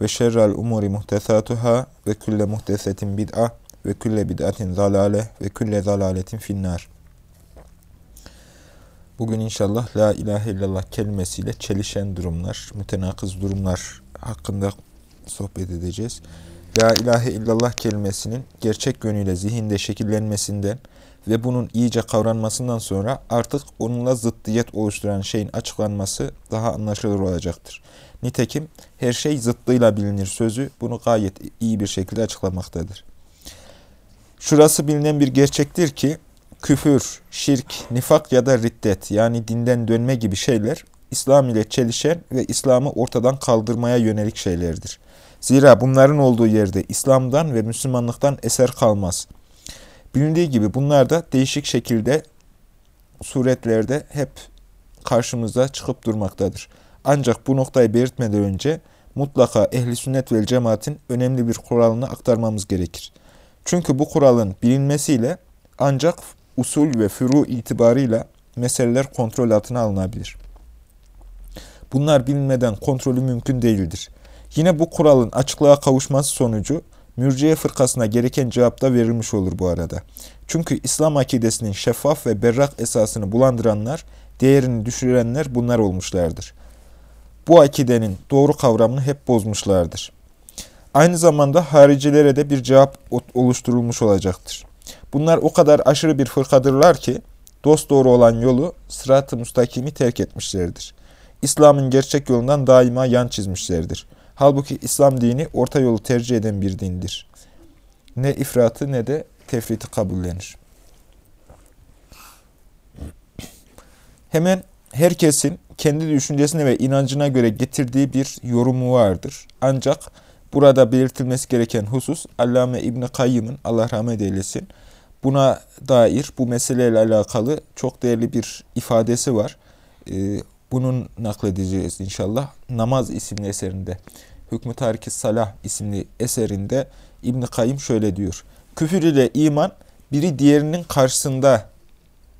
ve şerrel umuri muhtesatuhâ ve külle muhtesetin bid'a ve külle bid'atin zalale ve külle zalaletin finnar. Bugün inşallah La ilahe illallah kelimesiyle çelişen durumlar, mütenakız durumlar hakkında sohbet edeceğiz. La ilahe illallah kelimesinin gerçek yönüyle zihinde şekillenmesinden ve bunun iyice kavranmasından sonra artık onunla zıddiyet oluşturan şeyin açıklanması daha anlaşılır olacaktır. Nitekim her şey zıttıyla bilinir sözü bunu gayet iyi bir şekilde açıklamaktadır. Şurası bilinen bir gerçektir ki küfür, şirk, nifak ya da riddet yani dinden dönme gibi şeyler İslam ile çelişen ve İslam'ı ortadan kaldırmaya yönelik şeylerdir. Zira bunların olduğu yerde İslam'dan ve Müslümanlıktan eser kalmaz. Bilindiği gibi bunlar da değişik şekilde suretlerde hep karşımıza çıkıp durmaktadır. Ancak bu noktayı belirtmeden önce mutlaka ehli sünnet ve cemaatin önemli bir kuralını aktarmamız gerekir. Çünkü bu kuralın bilinmesiyle ancak usul ve furu itibarıyla meseleler kontrol altına alınabilir. Bunlar bilinmeden kontrolü mümkün değildir. Yine bu kuralın açıklığa kavuşması sonucu mürciye fırkasına gereken cevap da verilmiş olur bu arada. Çünkü İslam akidesinin şeffaf ve berrak esasını bulandıranlar, değerini düşürenler bunlar olmuşlardır. Bu akidenin doğru kavramını hep bozmuşlardır. Aynı zamanda haricilere de bir cevap oluşturulmuş olacaktır. Bunlar o kadar aşırı bir fırkadırlar ki, dost doğru olan yolu sırat-ı müstakimi terk etmişlerdir. İslam'ın gerçek yolundan daima yan çizmişlerdir. Halbuki İslam dini orta yolu tercih eden bir dindir. Ne ifratı ne de tefriti kabullenir. Hemen herkesin kendi düşüncesine ve inancına göre getirdiği bir yorumu vardır. Ancak burada belirtilmesi gereken husus Allame İbni Kayyım'ın Allah rahmet eylesin buna dair bu meseleyle alakalı çok değerli bir ifadesi var. Ee, bunun nakledeceğiz inşallah. Namaz isimli eserinde. Hükmü Tariki Salah isimli eserinde İbn Kayyım şöyle diyor. Küfür ile iman biri diğerinin karşısında,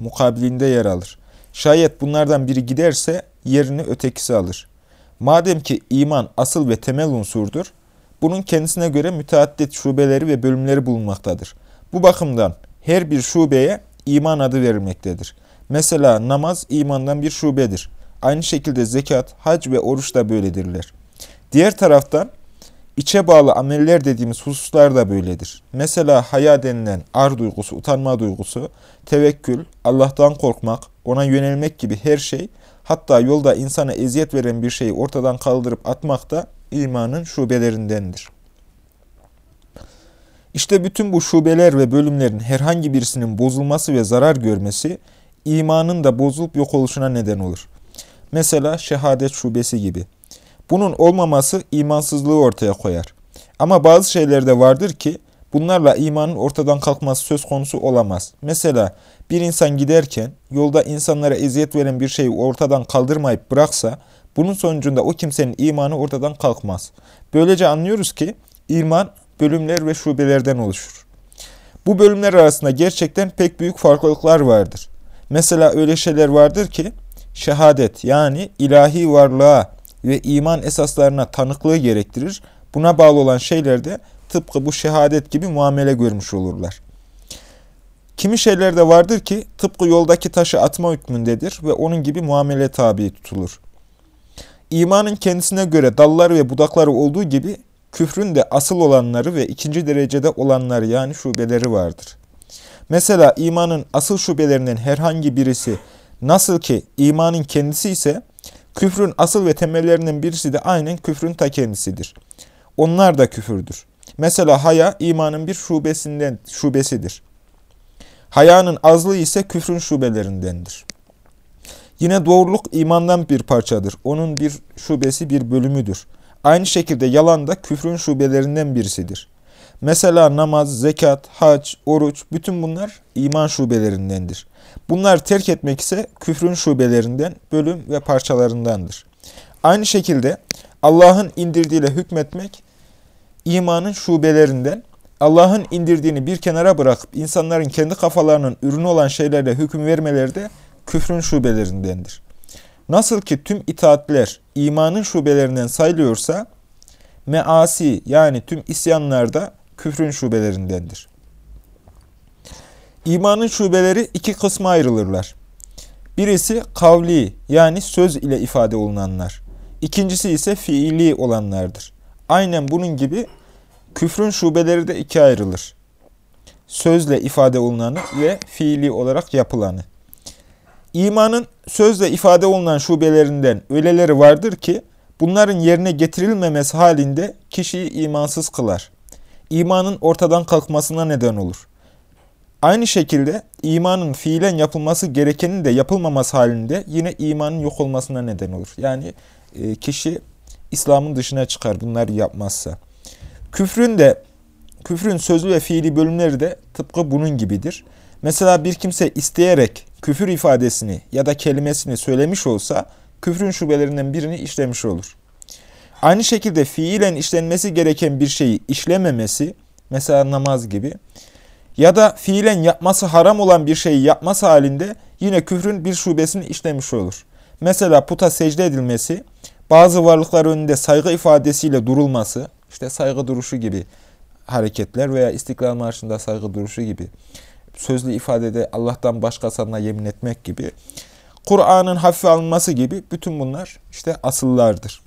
mukabilinde yer alır. Şayet bunlardan biri giderse yerini ötekisi alır. Madem ki iman asıl ve temel unsurdur, bunun kendisine göre müteaddit şubeleri ve bölümleri bulunmaktadır. Bu bakımdan her bir şubeye iman adı verilmektedir. Mesela namaz imandan bir şubedir. Aynı şekilde zekat, hac ve oruç da böyledirler. Diğer taraftan içe bağlı ameller dediğimiz hususlar da böyledir. Mesela haya denilen ar duygusu, utanma duygusu, tevekkül, Allah'tan korkmak, ona yönelmek gibi her şey, hatta yolda insana eziyet veren bir şeyi ortadan kaldırıp atmak da imanın şubelerindendir. İşte bütün bu şubeler ve bölümlerin herhangi birisinin bozulması ve zarar görmesi, imanın da bozulup yok oluşuna neden olur. Mesela şehadet şubesi gibi. Bunun olmaması imansızlığı ortaya koyar. Ama bazı şeyler de vardır ki bunlarla imanın ortadan kalkması söz konusu olamaz. Mesela bir insan giderken yolda insanlara eziyet veren bir şeyi ortadan kaldırmayıp bıraksa bunun sonucunda o kimsenin imanı ortadan kalkmaz. Böylece anlıyoruz ki iman bölümler ve şubelerden oluşur. Bu bölümler arasında gerçekten pek büyük farklılıklar vardır. Mesela öyle şeyler vardır ki şehadet yani ilahi varlığa ve iman esaslarına tanıklığı gerektirir. Buna bağlı olan şeyler de tıpkı bu şehadet gibi muamele görmüş olurlar. Kimi şeyler de vardır ki tıpkı yoldaki taşı atma hükmündedir ve onun gibi muamele tabi tutulur. İmanın kendisine göre dalları ve budakları olduğu gibi küfrün de asıl olanları ve ikinci derecede olanları yani şubeleri vardır. Mesela imanın asıl şubelerinden herhangi birisi nasıl ki imanın kendisi ise Küfrün asıl ve temellerinden birisi de aynen küfrün ta kendisidir. Onlar da küfürdür. Mesela haya imanın bir şubesinden şubesidir. Hayanın azlığı ise küfrün şubelerindendir. Yine doğruluk imandan bir parçadır. Onun bir şubesi, bir bölümüdür. Aynı şekilde yalan da küfrün şubelerinden birisidir. Mesela namaz, zekat, hac, oruç bütün bunlar iman şubelerindendir. Bunlar terk etmek ise küfrün şubelerinden, bölüm ve parçalarındandır. Aynı şekilde Allah'ın indirdiğiyle hükmetmek imanın şubelerinden, Allah'ın indirdiğini bir kenara bırakıp insanların kendi kafalarının ürünü olan şeylerle hüküm vermeleri de küfrün şubelerindendir. Nasıl ki tüm itaatler imanın şubelerinden sayılıyorsa, measi yani tüm isyanlar da küfrün şubelerindendir. İmanın şubeleri iki kısma ayrılırlar. Birisi kavli yani söz ile ifade olunanlar. İkincisi ise fiili olanlardır. Aynen bunun gibi küfrün şubeleri de ikiye ayrılır. Sözle ifade olunanı ve fiili olarak yapılanı. İmanın sözle ifade olunan şubelerinden öyleleri vardır ki bunların yerine getirilmemesi halinde kişiyi imansız kılar. İmanın ortadan kalkmasına neden olur. Aynı şekilde imanın fiilen yapılması gerekenin de yapılmaması halinde yine imanın yok olmasına neden olur. Yani e, kişi İslam'ın dışına çıkar bunları yapmazsa. Küfrün de küfrün sözlü ve fiili bölümleri de tıpkı bunun gibidir. Mesela bir kimse isteyerek küfür ifadesini ya da kelimesini söylemiş olsa küfrün şubelerinden birini işlemiş olur. Aynı şekilde fiilen işlenmesi gereken bir şeyi işlememesi, mesela namaz gibi, ya da fiilen yapması haram olan bir şeyi yapması halinde yine küfrün bir şubesini işlemiş olur. Mesela puta secde edilmesi, bazı varlıklar önünde saygı ifadesiyle durulması, işte saygı duruşu gibi hareketler veya İstiklal Marşı'nda saygı duruşu gibi, sözlü ifadede Allah'tan başkasına yemin etmek gibi, Kur'an'ın hafife alınması gibi bütün bunlar işte asıllardır.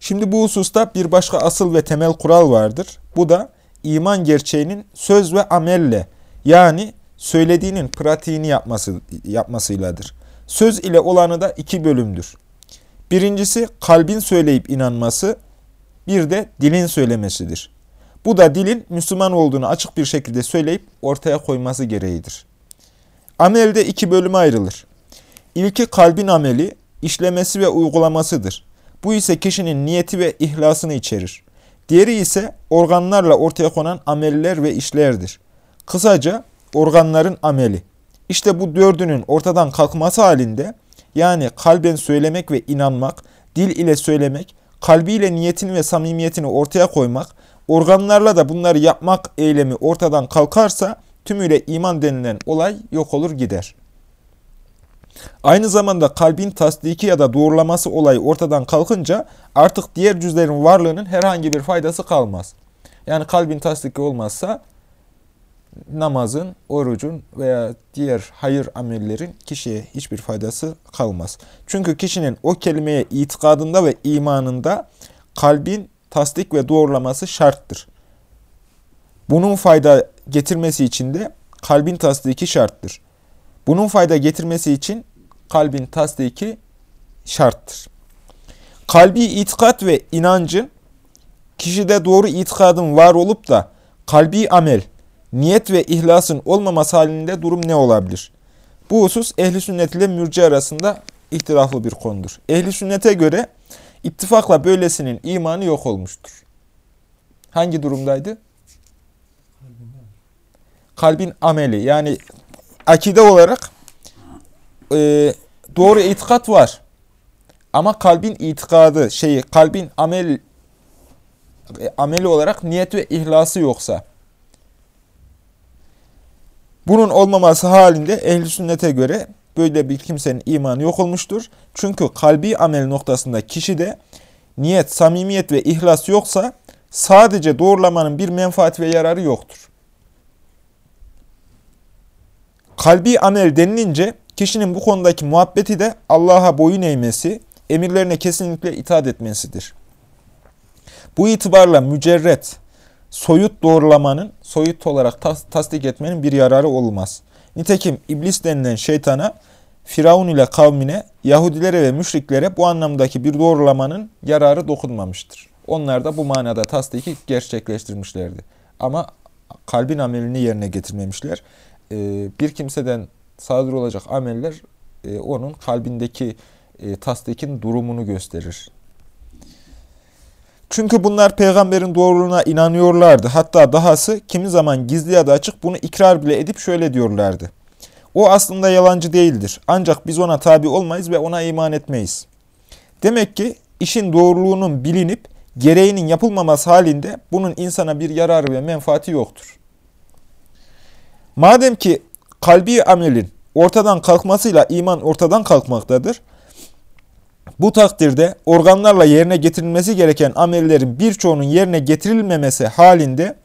Şimdi bu hususta bir başka asıl ve temel kural vardır. Bu da iman gerçeğinin söz ve amelle yani söylediğinin pratiğini yapması, yapmasıyladır. Söz ile olanı da iki bölümdür. Birincisi kalbin söyleyip inanması, bir de dilin söylemesidir. Bu da dilin Müslüman olduğunu açık bir şekilde söyleyip ortaya koyması gereğidir. Amelde iki bölüme ayrılır. İlki kalbin ameli, işlemesi ve uygulamasıdır. Bu ise kişinin niyeti ve ihlasını içerir. Diğeri ise organlarla ortaya konan ameller ve işlerdir. Kısaca organların ameli. İşte bu dördünün ortadan kalkması halinde yani kalben söylemek ve inanmak, dil ile söylemek, kalbiyle niyetini ve samimiyetini ortaya koymak, organlarla da bunları yapmak eylemi ortadan kalkarsa tümüyle iman denilen olay yok olur gider. Aynı zamanda kalbin tasdiki ya da doğrulaması olayı ortadan kalkınca artık diğer cüzlerin varlığının herhangi bir faydası kalmaz. Yani kalbin tasdiki olmazsa namazın, orucun veya diğer hayır amellerin kişiye hiçbir faydası kalmaz. Çünkü kişinin o kelimeye itikadında ve imanında kalbin tasdik ve doğrulaması şarttır. Bunun fayda getirmesi için de kalbin tasdiki şarttır. Bunun fayda getirmesi için kalbin tasdiki şarttır. Kalbi itikat ve inancın kişide doğru itikadın var olup da kalbi amel, niyet ve ihlasın olmaması halinde durum ne olabilir? Bu husus ehli sünnet ile mürci arasında ihtilaflı bir konudur. Ehli sünnete göre ittifakla böylesinin imanı yok olmuştur. Hangi durumdaydı? Kalbin ameli yani akide olarak e, doğru itikat var. Ama kalbin itikadı, şeyi, kalbin amel e, ameli olarak niyet ve ihlası yoksa bunun olmaması halinde ehli sünnete göre böyle bir kimsenin imanı yok olmuştur. Çünkü kalbi amel noktasında kişide niyet, samimiyet ve ihlas yoksa sadece doğrulamanın bir menfaat ve yararı yoktur. Kalbi amel denilince kişinin bu konudaki muhabbeti de Allah'a boyun eğmesi, emirlerine kesinlikle itaat etmesidir. Bu itibarla mücerret, soyut doğrulamanın, soyut olarak tas tasdik etmenin bir yararı olmaz. Nitekim iblis denilen şeytana, Firavun ile kavmine, Yahudilere ve müşriklere bu anlamdaki bir doğrulamanın yararı dokunmamıştır. Onlar da bu manada tasdiki gerçekleştirmişlerdi. Ama kalbin amelini yerine getirmemişler. Ee, bir kimseden sadır olacak ameller e, onun kalbindeki e, tasdikin durumunu gösterir. Çünkü bunlar peygamberin doğruluğuna inanıyorlardı. Hatta dahası kimi zaman gizli ya da açık bunu ikrar bile edip şöyle diyorlardı. O aslında yalancı değildir. Ancak biz ona tabi olmayız ve ona iman etmeyiz. Demek ki işin doğruluğunun bilinip gereğinin yapılmaması halinde bunun insana bir yararı ve menfaati yoktur. Madem ki kalbi amelin ortadan kalkmasıyla iman ortadan kalkmaktadır, bu takdirde organlarla yerine getirilmesi gereken amellerin birçoğunun yerine getirilmemesi halinde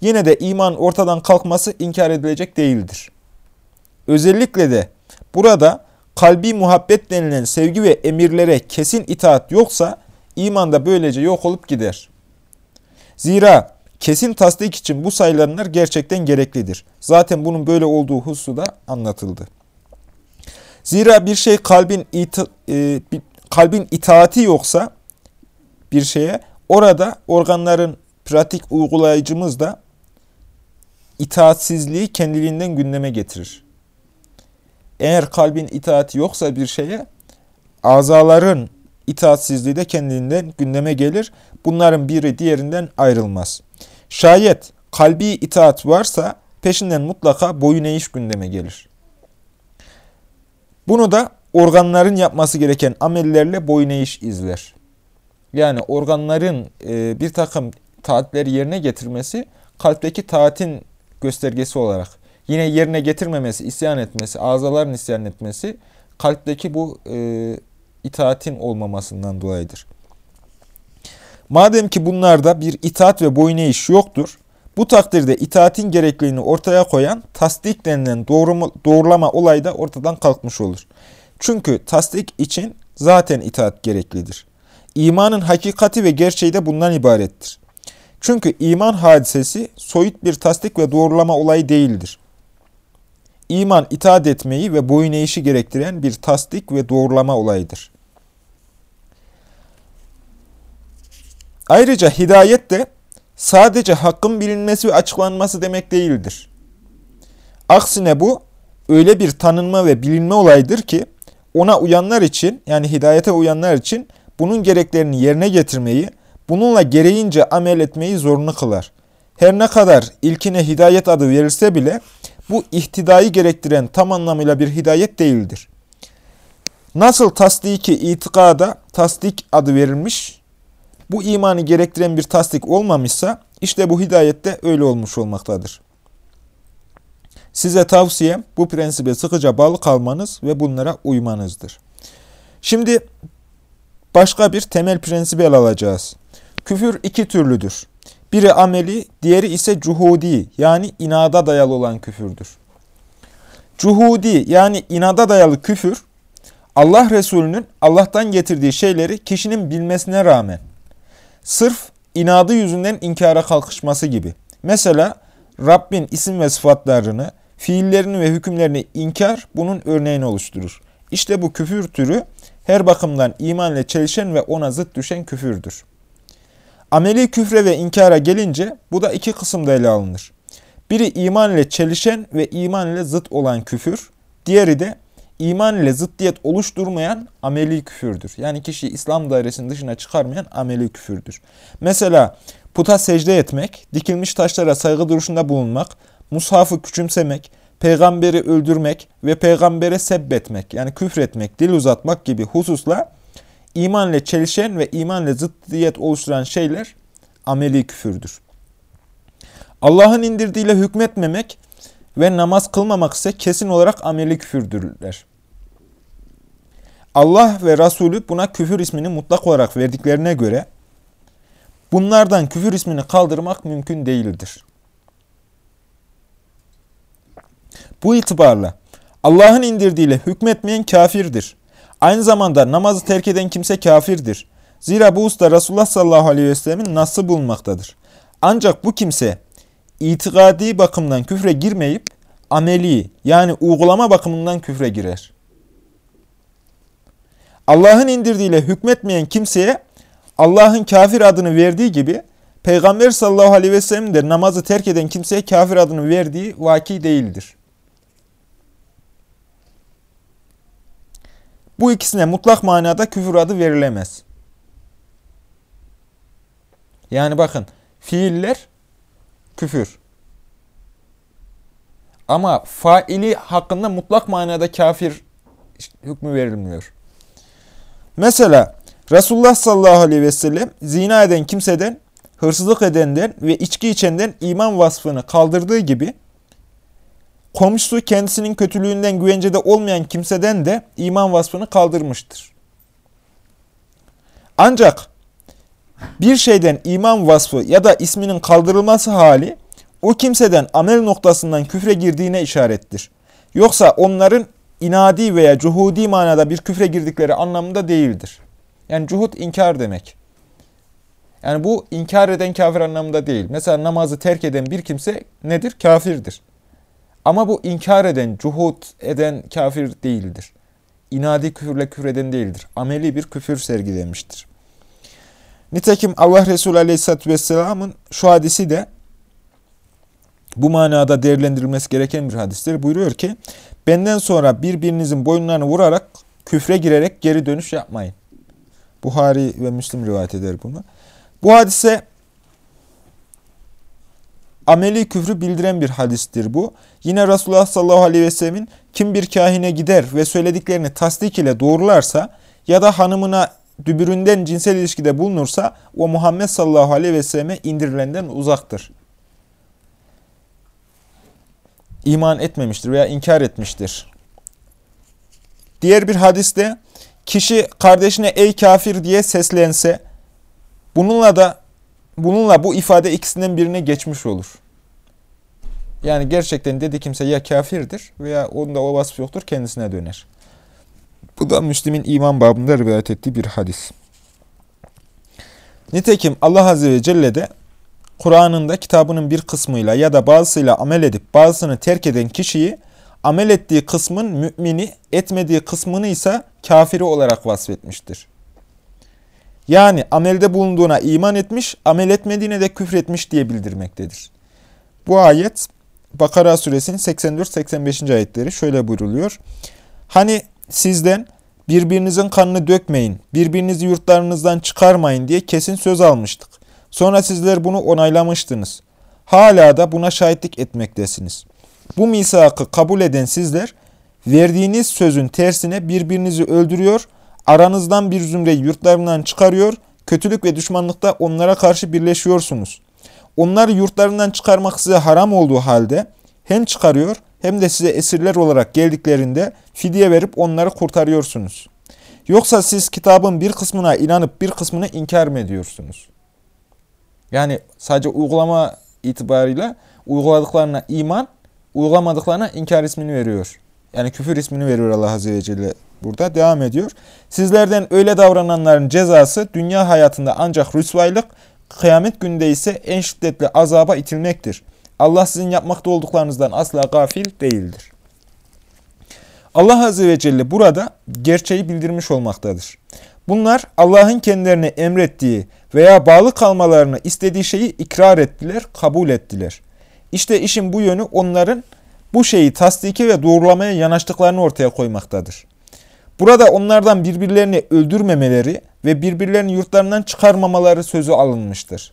yine de iman ortadan kalkması inkar edilecek değildir. Özellikle de burada kalbi muhabbet denilen sevgi ve emirlere kesin itaat yoksa iman da böylece yok olup gider. Zira kesin tasdik için bu sayılanlar gerçekten gereklidir. Zaten bunun böyle olduğu hususu da anlatıldı. Zira bir şey kalbin ita, e, kalbin itaati yoksa bir şeye orada organların pratik uygulayıcımız da itaatsizliği kendiliğinden gündeme getirir. Eğer kalbin itaati yoksa bir şeye azaların itaatsizliği de kendiliğinden gündeme gelir. Bunların biri diğerinden ayrılmaz. Şayet kalbi itaat varsa peşinden mutlaka boyun eğiş gündeme gelir. Bunu da organların yapması gereken amellerle boyun eğiş izler. Yani organların e, bir takım taatleri yerine getirmesi kalpteki taatin göstergesi olarak. Yine yerine getirmemesi, isyan etmesi, azaların isyan etmesi kalpteki bu e, itaatin olmamasından dolayıdır. Madem ki bunlarda bir itaat ve boyun eğiş yoktur, bu takdirde itaatin gerekliliğini ortaya koyan tasdik denilen doğruma, doğrulama olayı da ortadan kalkmış olur. Çünkü tasdik için zaten itaat gereklidir. İmanın hakikati ve gerçeği de bundan ibarettir. Çünkü iman hadisesi soyut bir tasdik ve doğrulama olayı değildir. İman itaat etmeyi ve boyun eğişi gerektiren bir tasdik ve doğrulama olayıdır. Ayrıca hidayet de sadece hakkın bilinmesi ve açıklanması demek değildir. Aksine bu öyle bir tanınma ve bilinme olayıdır ki ona uyanlar için yani hidayete uyanlar için bunun gereklerini yerine getirmeyi, bununla gereğince amel etmeyi zorunlu kılar. Her ne kadar ilkine hidayet adı verilse bile bu ihtidayı gerektiren tam anlamıyla bir hidayet değildir. Nasıl tasdiki itikada tasdik adı verilmiş, bu imanı gerektiren bir tasdik olmamışsa işte bu hidayette öyle olmuş olmaktadır. Size tavsiyem bu prensibe sıkıca bağlı kalmanız ve bunlara uymanızdır. Şimdi başka bir temel prensibi ele alacağız. Küfür iki türlüdür. Biri ameli, diğeri ise cuhudi yani inada dayalı olan küfürdür. Cuhudi yani inada dayalı küfür, Allah Resulü'nün Allah'tan getirdiği şeyleri kişinin bilmesine rağmen sırf inadı yüzünden inkara kalkışması gibi. Mesela Rabbin isim ve sıfatlarını, fiillerini ve hükümlerini inkar bunun örneğini oluşturur. İşte bu küfür türü her bakımdan iman ile çelişen ve ona zıt düşen küfürdür. Ameli küfre ve inkara gelince bu da iki kısımda ele alınır. Biri iman ile çelişen ve iman ile zıt olan küfür, diğeri de iman ile zıddiyet oluşturmayan ameli küfürdür. Yani kişi İslam dairesinin dışına çıkarmayan ameli küfürdür. Mesela puta secde etmek, dikilmiş taşlara saygı duruşunda bulunmak, mushafı küçümsemek, peygamberi öldürmek ve peygambere sebbetmek yani küfretmek, dil uzatmak gibi hususla iman ile çelişen ve iman ile zıddiyet oluşturan şeyler ameli küfürdür. Allah'ın indirdiğiyle hükmetmemek ve namaz kılmamak ise kesin olarak ameli küfürdürler. Allah ve Resulü buna küfür ismini mutlak olarak verdiklerine göre bunlardan küfür ismini kaldırmak mümkün değildir. Bu itibarla Allah'ın indirdiğiyle hükmetmeyen kafirdir. Aynı zamanda namazı terk eden kimse kafirdir. Zira bu usta Resulullah sallallahu aleyhi ve sellemin nasıl bulunmaktadır. Ancak bu kimse itikadi bakımdan küfre girmeyip ameli yani uygulama bakımından küfre girer. Allah'ın indirdiğiyle hükmetmeyen kimseye Allah'ın kafir adını verdiği gibi Peygamber sallallahu aleyhi ve sellem de namazı terk eden kimseye kafir adını verdiği vaki değildir. Bu ikisine mutlak manada küfür adı verilemez. Yani bakın fiiller küfür. Ama faili hakkında mutlak manada kafir hükmü verilmiyor. Mesela Resulullah sallallahu aleyhi ve sellem zina eden kimseden, hırsızlık edenden ve içki içenden iman vasfını kaldırdığı gibi komşusu kendisinin kötülüğünden güvencede olmayan kimseden de iman vasfını kaldırmıştır. Ancak bir şeyden iman vasfı ya da isminin kaldırılması hali o kimseden amel noktasından küfre girdiğine işarettir. Yoksa onların inadi veya cuhudi manada bir küfre girdikleri anlamında değildir. Yani cuhud inkar demek. Yani bu inkar eden kafir anlamında değil. Mesela namazı terk eden bir kimse nedir? Kafirdir. Ama bu inkar eden, cuhud eden kafir değildir. İnadi küfürle küfreden değildir. Ameli bir küfür sergilemiştir. Nitekim Allah Resulü Aleyhisselatü Vesselam'ın şu hadisi de bu manada değerlendirilmesi gereken bir hadistir. Buyuruyor ki, benden sonra birbirinizin boyunlarını vurarak, küfre girerek geri dönüş yapmayın. Buhari ve Müslim rivayet eder bunu. Bu hadise ameli küfrü bildiren bir hadistir bu. Yine Resulullah sallallahu aleyhi ve sellemin kim bir kahine gider ve söylediklerini tasdik ile doğrularsa ya da hanımına dübüründen cinsel ilişkide bulunursa o Muhammed sallallahu aleyhi ve selleme indirilenden uzaktır. İman etmemiştir veya inkar etmiştir. Diğer bir hadiste kişi kardeşine ey kafir diye seslense bununla da bununla bu ifade ikisinden birine geçmiş olur. Yani gerçekten dedi kimse ya kafirdir veya onda o vasf yoktur kendisine döner. Bu da Müslim'in iman babında rivayet ettiği bir hadis. Nitekim Allah Azze ve Celle de Kur'an'ında kitabının bir kısmıyla ya da bazısıyla amel edip bazısını terk eden kişiyi amel ettiği kısmın mümini, etmediği kısmını ise kafiri olarak vasfetmiştir. Yani amelde bulunduğuna iman etmiş, amel etmediğine de küfretmiş diye bildirmektedir. Bu ayet Bakara suresinin 84-85. ayetleri şöyle buyruluyor. Hani sizden birbirinizin kanını dökmeyin, birbirinizi yurtlarınızdan çıkarmayın diye kesin söz almıştık. Sonra sizler bunu onaylamıştınız. Hala da buna şahitlik etmektesiniz. Bu misakı kabul eden sizler, verdiğiniz sözün tersine birbirinizi öldürüyor, aranızdan bir zümreyi yurtlarından çıkarıyor, kötülük ve düşmanlıkta onlara karşı birleşiyorsunuz. Onları yurtlarından çıkarmak size haram olduğu halde hem çıkarıyor hem de size esirler olarak geldiklerinde fidye verip onları kurtarıyorsunuz. Yoksa siz kitabın bir kısmına inanıp bir kısmını inkar mı ediyorsunuz? Yani sadece uygulama itibarıyla uyguladıklarına iman, uygulamadıklarına inkar ismini veriyor. Yani küfür ismini veriyor Allah Azze ve Celle burada. Devam ediyor. Sizlerden öyle davrananların cezası dünya hayatında ancak rüsvaylık, kıyamet günde ise en şiddetli azaba itilmektir. Allah sizin yapmakta olduklarınızdan asla gafil değildir. Allah Azze ve Celle burada gerçeği bildirmiş olmaktadır. Bunlar Allah'ın kendilerine emrettiği veya bağlı kalmalarını istediği şeyi ikrar ettiler, kabul ettiler. İşte işin bu yönü onların bu şeyi tasdiki ve doğrulamaya yanaştıklarını ortaya koymaktadır. Burada onlardan birbirlerini öldürmemeleri ve birbirlerini yurtlarından çıkarmamaları sözü alınmıştır.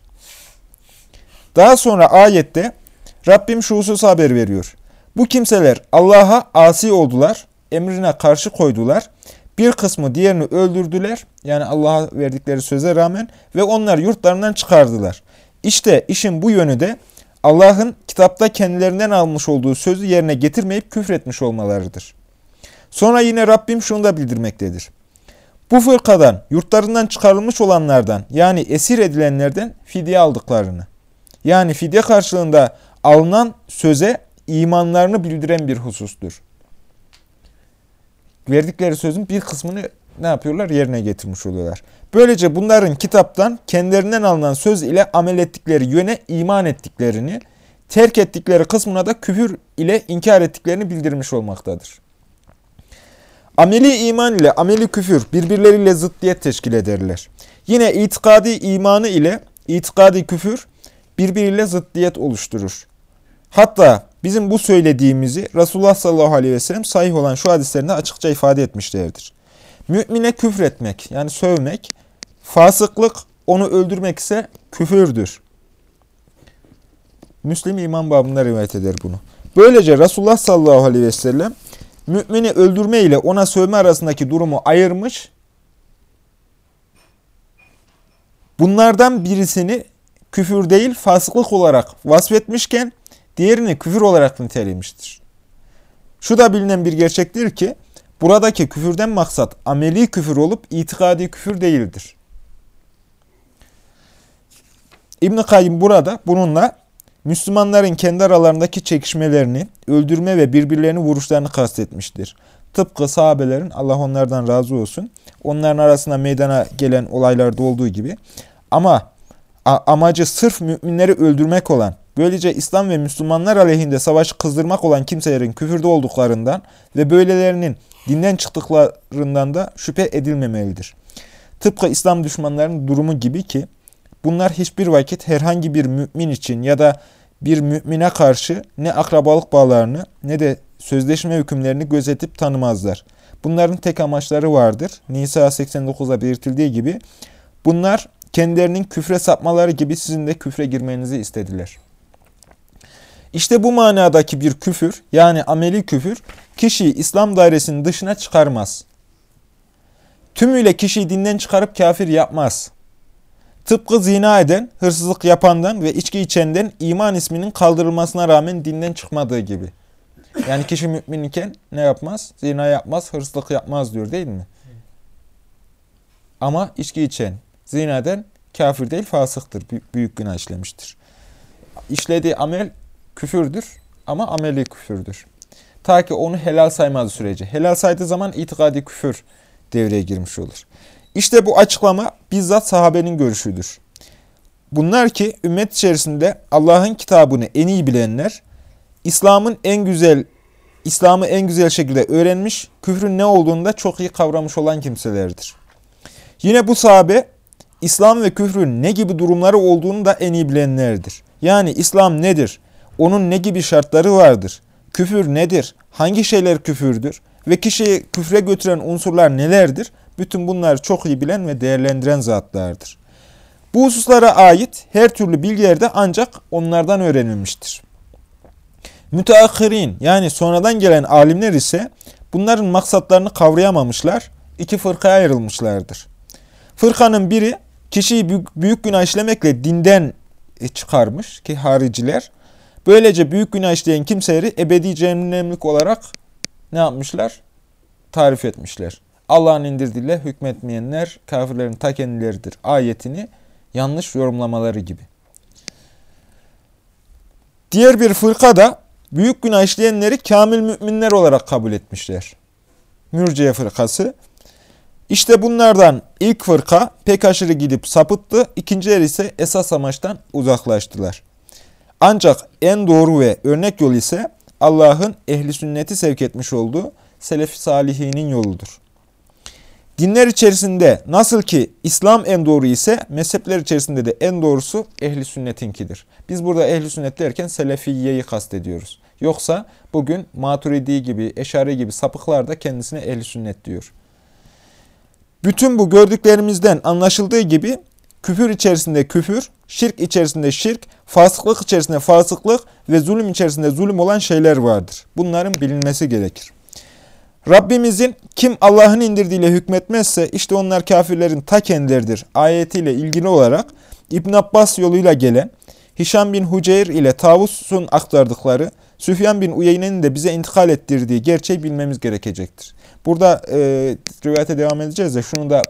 Daha sonra ayette Rabbim şu husus haber veriyor. Bu kimseler Allah'a asi oldular, emrine karşı koydular. Bir kısmı diğerini öldürdüler. Yani Allah'a verdikleri söze rağmen ve onlar yurtlarından çıkardılar. İşte işin bu yönü de Allah'ın kitapta kendilerinden almış olduğu sözü yerine getirmeyip küfretmiş olmalarıdır. Sonra yine Rabbim şunu da bildirmektedir. Bu fırkadan, yurtlarından çıkarılmış olanlardan yani esir edilenlerden fidye aldıklarını. Yani fidye karşılığında alınan söze imanlarını bildiren bir husustur. Verdikleri sözün bir kısmını ne yapıyorlar? Yerine getirmiş oluyorlar. Böylece bunların kitaptan kendilerinden alınan söz ile amel ettikleri yöne iman ettiklerini, terk ettikleri kısmına da küfür ile inkar ettiklerini bildirmiş olmaktadır. Ameli iman ile ameli küfür birbirleriyle zıddiyet teşkil ederler. Yine itikadi imanı ile itikadi küfür birbiriyle zıddiyet oluşturur. Hatta bizim bu söylediğimizi Resulullah sallallahu aleyhi ve sellem sahih olan şu hadislerinde açıkça ifade etmişlerdir. Mümine küfretmek yani sövmek fasıklık, onu öldürmek ise küfürdür. Müslim İmam babında rivayet eder bunu. Böylece Resulullah sallallahu aleyhi ve sellem mümini öldürme ile ona sövme arasındaki durumu ayırmış. Bunlardan birisini küfür değil fasıklık olarak vasfetmişken diğerini küfür olarak nitelemiştir. Şu da bilinen bir gerçektir ki buradaki küfürden maksat ameli küfür olup itikadi küfür değildir. İbn-i Kayyım burada bununla Müslümanların kendi aralarındaki çekişmelerini, öldürme ve birbirlerini vuruşlarını kastetmiştir. Tıpkı sahabelerin, Allah onlardan razı olsun, onların arasında meydana gelen olaylarda olduğu gibi. Ama amacı sırf müminleri öldürmek olan, böylece İslam ve Müslümanlar aleyhinde savaşı kızdırmak olan kimselerin küfürde olduklarından ve böylelerinin dinden çıktıklarından da şüphe edilmemelidir. Tıpkı İslam düşmanlarının durumu gibi ki, Bunlar hiçbir vakit herhangi bir mümin için ya da bir mümine karşı ne akrabalık bağlarını ne de sözleşme hükümlerini gözetip tanımazlar. Bunların tek amaçları vardır. Nisa 89'da belirtildiği gibi bunlar kendilerinin küfre sapmaları gibi sizin de küfre girmenizi istediler. İşte bu manadaki bir küfür yani ameli küfür kişiyi İslam dairesinin dışına çıkarmaz. Tümüyle kişiyi dinden çıkarıp kafir yapmaz. Tıpkı zina eden, hırsızlık yapandan ve içki içenden iman isminin kaldırılmasına rağmen dinden çıkmadığı gibi. Yani kişi mümin iken ne yapmaz? Zina yapmaz, hırsızlık yapmaz diyor değil mi? Ama içki içen, zina eden kafir değil fasıktır. Büyük günah işlemiştir. İşlediği amel küfürdür ama ameli küfürdür. Ta ki onu helal saymadığı sürece. Helal saydığı zaman itikadi küfür devreye girmiş olur. İşte bu açıklama bizzat sahabenin görüşüdür. Bunlar ki ümmet içerisinde Allah'ın kitabını en iyi bilenler, İslam'ın en güzel İslam'ı en güzel şekilde öğrenmiş, küfrün ne olduğunu da çok iyi kavramış olan kimselerdir. Yine bu sahabe İslam ve küfrün ne gibi durumları olduğunu da en iyi bilenlerdir. Yani İslam nedir? Onun ne gibi şartları vardır? Küfür nedir? Hangi şeyler küfürdür? Ve kişiyi küfre götüren unsurlar nelerdir? Bütün bunları çok iyi bilen ve değerlendiren zatlardır. Bu hususlara ait her türlü bilgiler de ancak onlardan öğrenilmiştir. Müteahhirin yani sonradan gelen alimler ise bunların maksatlarını kavrayamamışlar, iki fırkaya ayrılmışlardır. Fırkanın biri kişiyi büyük, günah işlemekle dinden e, çıkarmış ki hariciler. Böylece büyük günah işleyen kimseleri ebedi cehennemlik olarak ne yapmışlar? Tarif etmişler. Allah'ın indirdiğiyle hükmetmeyenler kafirlerin ta kendileridir ayetini yanlış yorumlamaları gibi. Diğer bir fırka da büyük günah işleyenleri kamil müminler olarak kabul etmişler. Mürciye fırkası. İşte bunlardan ilk fırka pek aşırı gidip sapıttı, ikinciler ise esas amaçtan uzaklaştılar. Ancak en doğru ve örnek yol ise Allah'ın ehli sünneti sevk etmiş olduğu selef salihinin yoludur. Dinler içerisinde nasıl ki İslam en doğru ise mezhepler içerisinde de en doğrusu ehli sünnetinkidir. Biz burada ehli sünnet derken selefiyeyi kastediyoruz. Yoksa bugün maturidi gibi, eşari gibi sapıklar da kendisine ehli sünnet diyor. Bütün bu gördüklerimizden anlaşıldığı gibi küfür içerisinde küfür, şirk içerisinde şirk, fasıklık içerisinde fasıklık ve zulüm içerisinde zulüm olan şeyler vardır. Bunların bilinmesi gerekir. Rabbimizin kim Allah'ın indirdiğiyle hükmetmezse işte onlar kafirlerin ta kendileridir ayetiyle ilgili olarak İbn Abbas yoluyla gelen Hişam bin Huceyr ile Tavus'un aktardıkları Süfyan bin Uyeyne'nin de bize intikal ettirdiği gerçeği bilmemiz gerekecektir. Burada e, rivayete devam edeceğiz de şunu da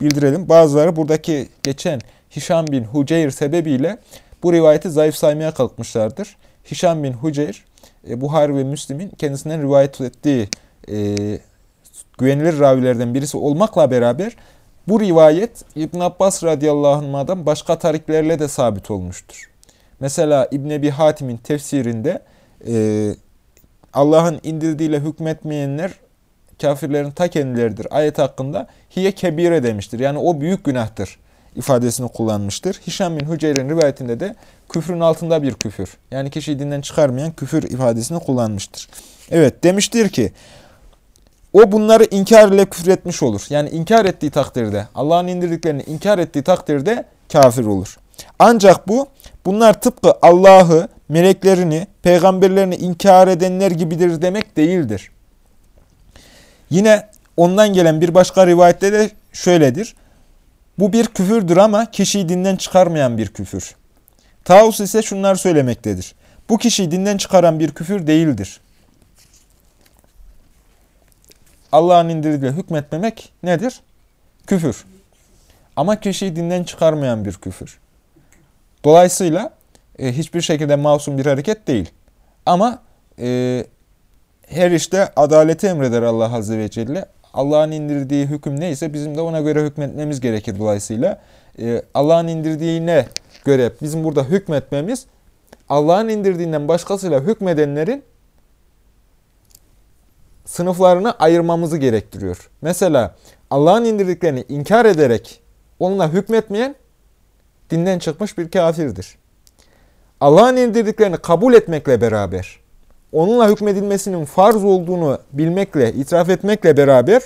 bildirelim. Bazıları buradaki geçen Hişam bin Huceyr sebebiyle bu rivayeti zayıf saymaya kalkmışlardır. Hişam bin Huceyr, e, Buhari ve Müslim'in kendisinden rivayet ettiği e, güvenilir ravilerden birisi olmakla beraber bu rivayet İbn Abbas radıyallahu anh'dan başka tariklerle de sabit olmuştur. Mesela İbn Ebi Hatim'in tefsirinde e, Allah'ın indirdiğiyle hükmetmeyenler kafirlerin ta kendileridir ayet hakkında hiye kebire demiştir. Yani o büyük günahtır ifadesini kullanmıştır. Hişam bin Hüceyr'in rivayetinde de küfrün altında bir küfür. Yani kişiyi dinden çıkarmayan küfür ifadesini kullanmıştır. Evet demiştir ki o bunları inkar ile küfür etmiş olur. Yani inkar ettiği takdirde, Allah'ın indirdiklerini inkar ettiği takdirde kafir olur. Ancak bu, bunlar tıpkı Allah'ı, meleklerini, peygamberlerini inkar edenler gibidir demek değildir. Yine ondan gelen bir başka rivayette de şöyledir. Bu bir küfürdür ama kişiyi dinden çıkarmayan bir küfür. Taus ise şunlar söylemektedir. Bu kişiyi dinden çıkaran bir küfür değildir. Allah'ın indirdiğiyle hükmetmemek nedir? Küfür. Ama kişiyi dinden çıkarmayan bir küfür. Dolayısıyla e, hiçbir şekilde masum bir hareket değil. Ama e, her işte adaleti emreder Allah Azze ve Celle. Allah'ın indirdiği hüküm neyse bizim de ona göre hükmetmemiz gerekir dolayısıyla. E, Allah'ın indirdiğine göre bizim burada hükmetmemiz Allah'ın indirdiğinden başkasıyla hükmedenlerin sınıflarını ayırmamızı gerektiriyor. Mesela Allah'ın indirdiklerini inkar ederek onunla hükmetmeyen dinden çıkmış bir kafirdir. Allah'ın indirdiklerini kabul etmekle beraber, onunla hükmedilmesinin farz olduğunu bilmekle, itiraf etmekle beraber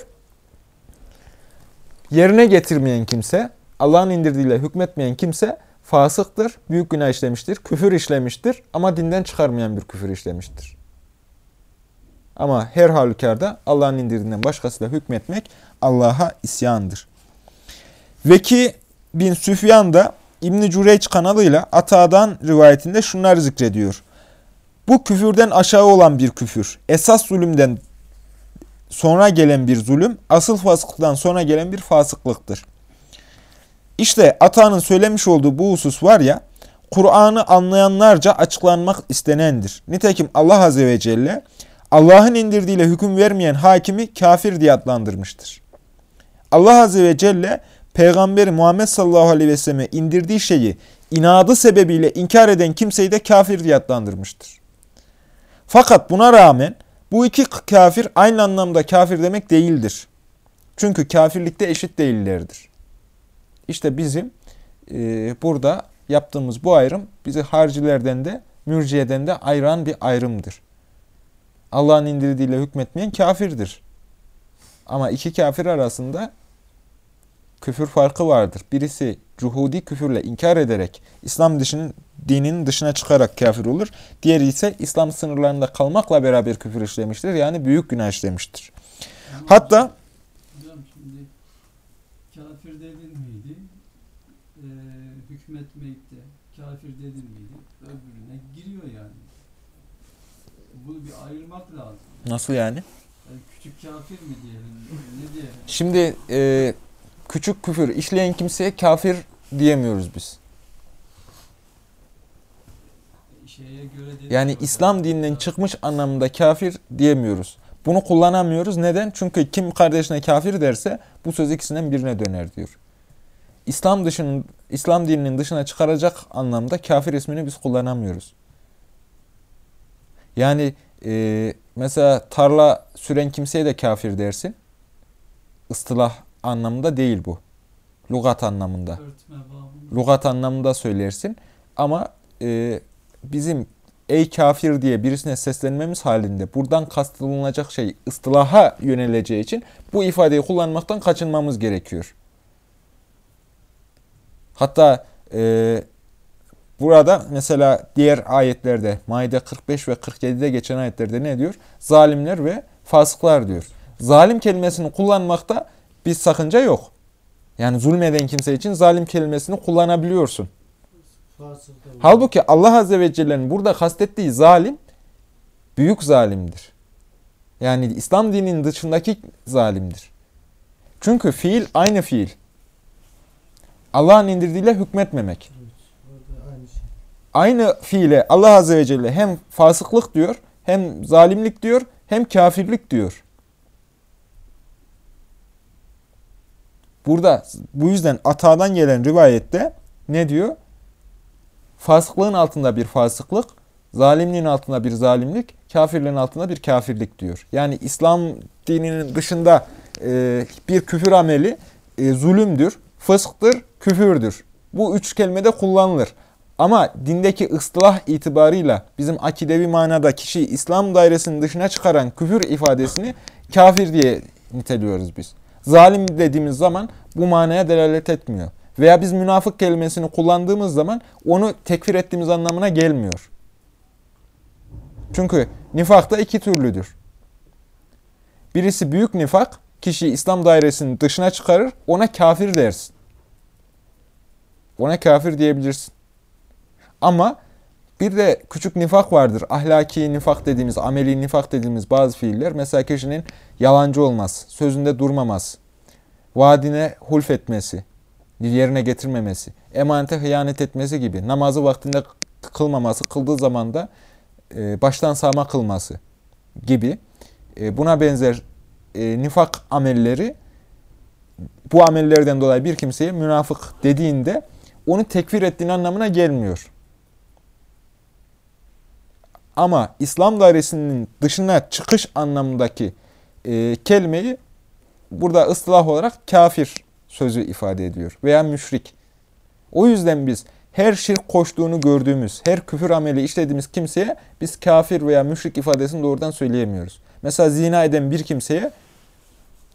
yerine getirmeyen kimse, Allah'ın indirdiğiyle hükmetmeyen kimse fasıktır, büyük günah işlemiştir, küfür işlemiştir ama dinden çıkarmayan bir küfür işlemiştir. Ama her halükarda Allah'ın indirdiğinden başkasıyla hükmetmek Allah'a isyandır. Veki bin Süfyan da İbn-i Cüreyç kanalıyla Ata'dan rivayetinde şunlar zikrediyor. Bu küfürden aşağı olan bir küfür, esas zulümden sonra gelen bir zulüm, asıl fasıklıktan sonra gelen bir fasıklıktır. İşte Ata'nın söylemiş olduğu bu husus var ya, Kur'an'ı anlayanlarca açıklanmak istenendir. Nitekim Allah Azze ve Celle, Allah'ın indirdiğiyle hüküm vermeyen hakimi kafir diye adlandırmıştır. Allah Azze ve Celle, Peygamberi Muhammed sallallahu aleyhi ve selleme indirdiği şeyi inadı sebebiyle inkar eden kimseyi de kafir diye adlandırmıştır. Fakat buna rağmen bu iki kafir aynı anlamda kafir demek değildir. Çünkü kafirlikte eşit değillerdir. İşte bizim e, burada yaptığımız bu ayrım bizi harcilerden de mürciyeden de ayıran bir ayrımdır. Allah'ın indirdiğiyle hükmetmeyen kafirdir. Ama iki kafir arasında küfür farkı vardır. Birisi cuhudi küfürle inkar ederek İslam dışının dininin dışına çıkarak kafir olur. Diğeri ise İslam sınırlarında kalmakla beraber küfür işlemiştir. Yani büyük günah işlemiştir. Hatta Hocam şimdi kafir dedin miydi? Ee, hükmetmekte kafir dedin miydi? Öbürüne giriyor yani. Bunu bir ayırmak lazım. nasıl yani? Yani küçük kafir mi diyelim? Ne diyelim? Şimdi e, küçük küfür işleyen kimseye kafir diyemiyoruz biz. Şeye göre Yani. İslam dininden çıkmış anlamında kafir diyemiyoruz. Bunu kullanamıyoruz. Neden? Çünkü kim kardeşine kafir derse bu söz ikisinden birine döner diyor. İslam dışının İslam dininin dışına çıkaracak anlamda kafir ismini biz kullanamıyoruz. Yani e, mesela tarla süren kimseye de kafir dersin. Istılah anlamında değil bu. Lugat anlamında. Lugat anlamında söylersin. Ama e, bizim ey kafir diye birisine seslenmemiz halinde buradan kastılınacak şey ıstılaha yöneleceği için bu ifadeyi kullanmaktan kaçınmamız gerekiyor. Hatta e, burada mesela diğer ayetlerde Maide 45 ve 47'de geçen ayetlerde ne diyor? Zalimler ve fasıklar diyor. Zalim kelimesini kullanmakta bir sakınca yok. Yani zulmeden kimse için zalim kelimesini kullanabiliyorsun. Halbuki Allah Azze ve Celle'nin burada kastettiği zalim büyük zalimdir. Yani İslam dininin dışındaki zalimdir. Çünkü fiil aynı fiil. Allah'ın indirdiğiyle hükmetmemek. Aynı fiile Allah Azze ve Celle hem fasıklık diyor, hem zalimlik diyor, hem kafirlik diyor. Burada bu yüzden atadan gelen rivayette ne diyor? Fasıklığın altında bir fasıklık, zalimliğin altında bir zalimlik, kafirliğin altında bir kafirlik diyor. Yani İslam dininin dışında e, bir küfür ameli e, zulümdür, fısktır, küfürdür. Bu üç kelimede kullanılır. Ama dindeki ıstılah itibarıyla bizim akidevi manada kişiyi İslam dairesinin dışına çıkaran küfür ifadesini kafir diye niteliyoruz biz. Zalim dediğimiz zaman bu manaya delalet etmiyor. Veya biz münafık kelimesini kullandığımız zaman onu tekfir ettiğimiz anlamına gelmiyor. Çünkü nifak da iki türlüdür. Birisi büyük nifak, kişiyi İslam dairesinin dışına çıkarır, ona kafir dersin. Ona kafir diyebilirsin. Ama bir de küçük nifak vardır. Ahlaki nifak dediğimiz, ameli nifak dediğimiz bazı fiiller. Mesela kişinin yalancı olması, sözünde durmaması, vaadine hulf etmesi, yerine getirmemesi, emanete hıyanet etmesi gibi, namazı vaktinde kılmaması, kıldığı zaman da e, baştan sağma kılması gibi e, buna benzer e, nifak amelleri bu amellerden dolayı bir kimseye münafık dediğinde onu tekfir ettiğin anlamına gelmiyor. Ama İslam dairesinin dışına çıkış anlamındaki e, kelimeyi burada ıslah olarak kafir sözü ifade ediyor veya müşrik. O yüzden biz her şirk koştuğunu gördüğümüz, her küfür ameli işlediğimiz kimseye biz kafir veya müşrik ifadesini doğrudan söyleyemiyoruz. Mesela zina eden bir kimseye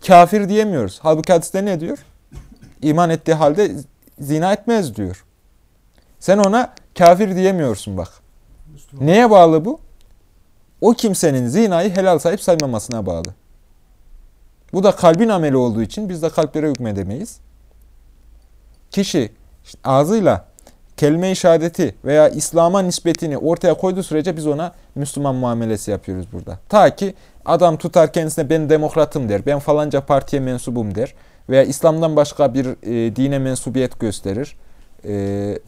kafir diyemiyoruz. Halbuki hadiste ne diyor? İman ettiği halde zina etmez diyor. Sen ona kafir diyemiyorsun bak. Neye bağlı bu? O kimsenin zinayı helal sayıp saymamasına bağlı. Bu da kalbin ameli olduğu için biz de kalplere hükmedemeyiz. Kişi ağzıyla kelime-i şehadeti veya İslam'a nispetini ortaya koyduğu sürece biz ona Müslüman muamelesi yapıyoruz burada. Ta ki adam tutar kendisine ben demokratım der, ben falanca partiye mensubum der veya İslam'dan başka bir e, dine mensubiyet gösterir. E,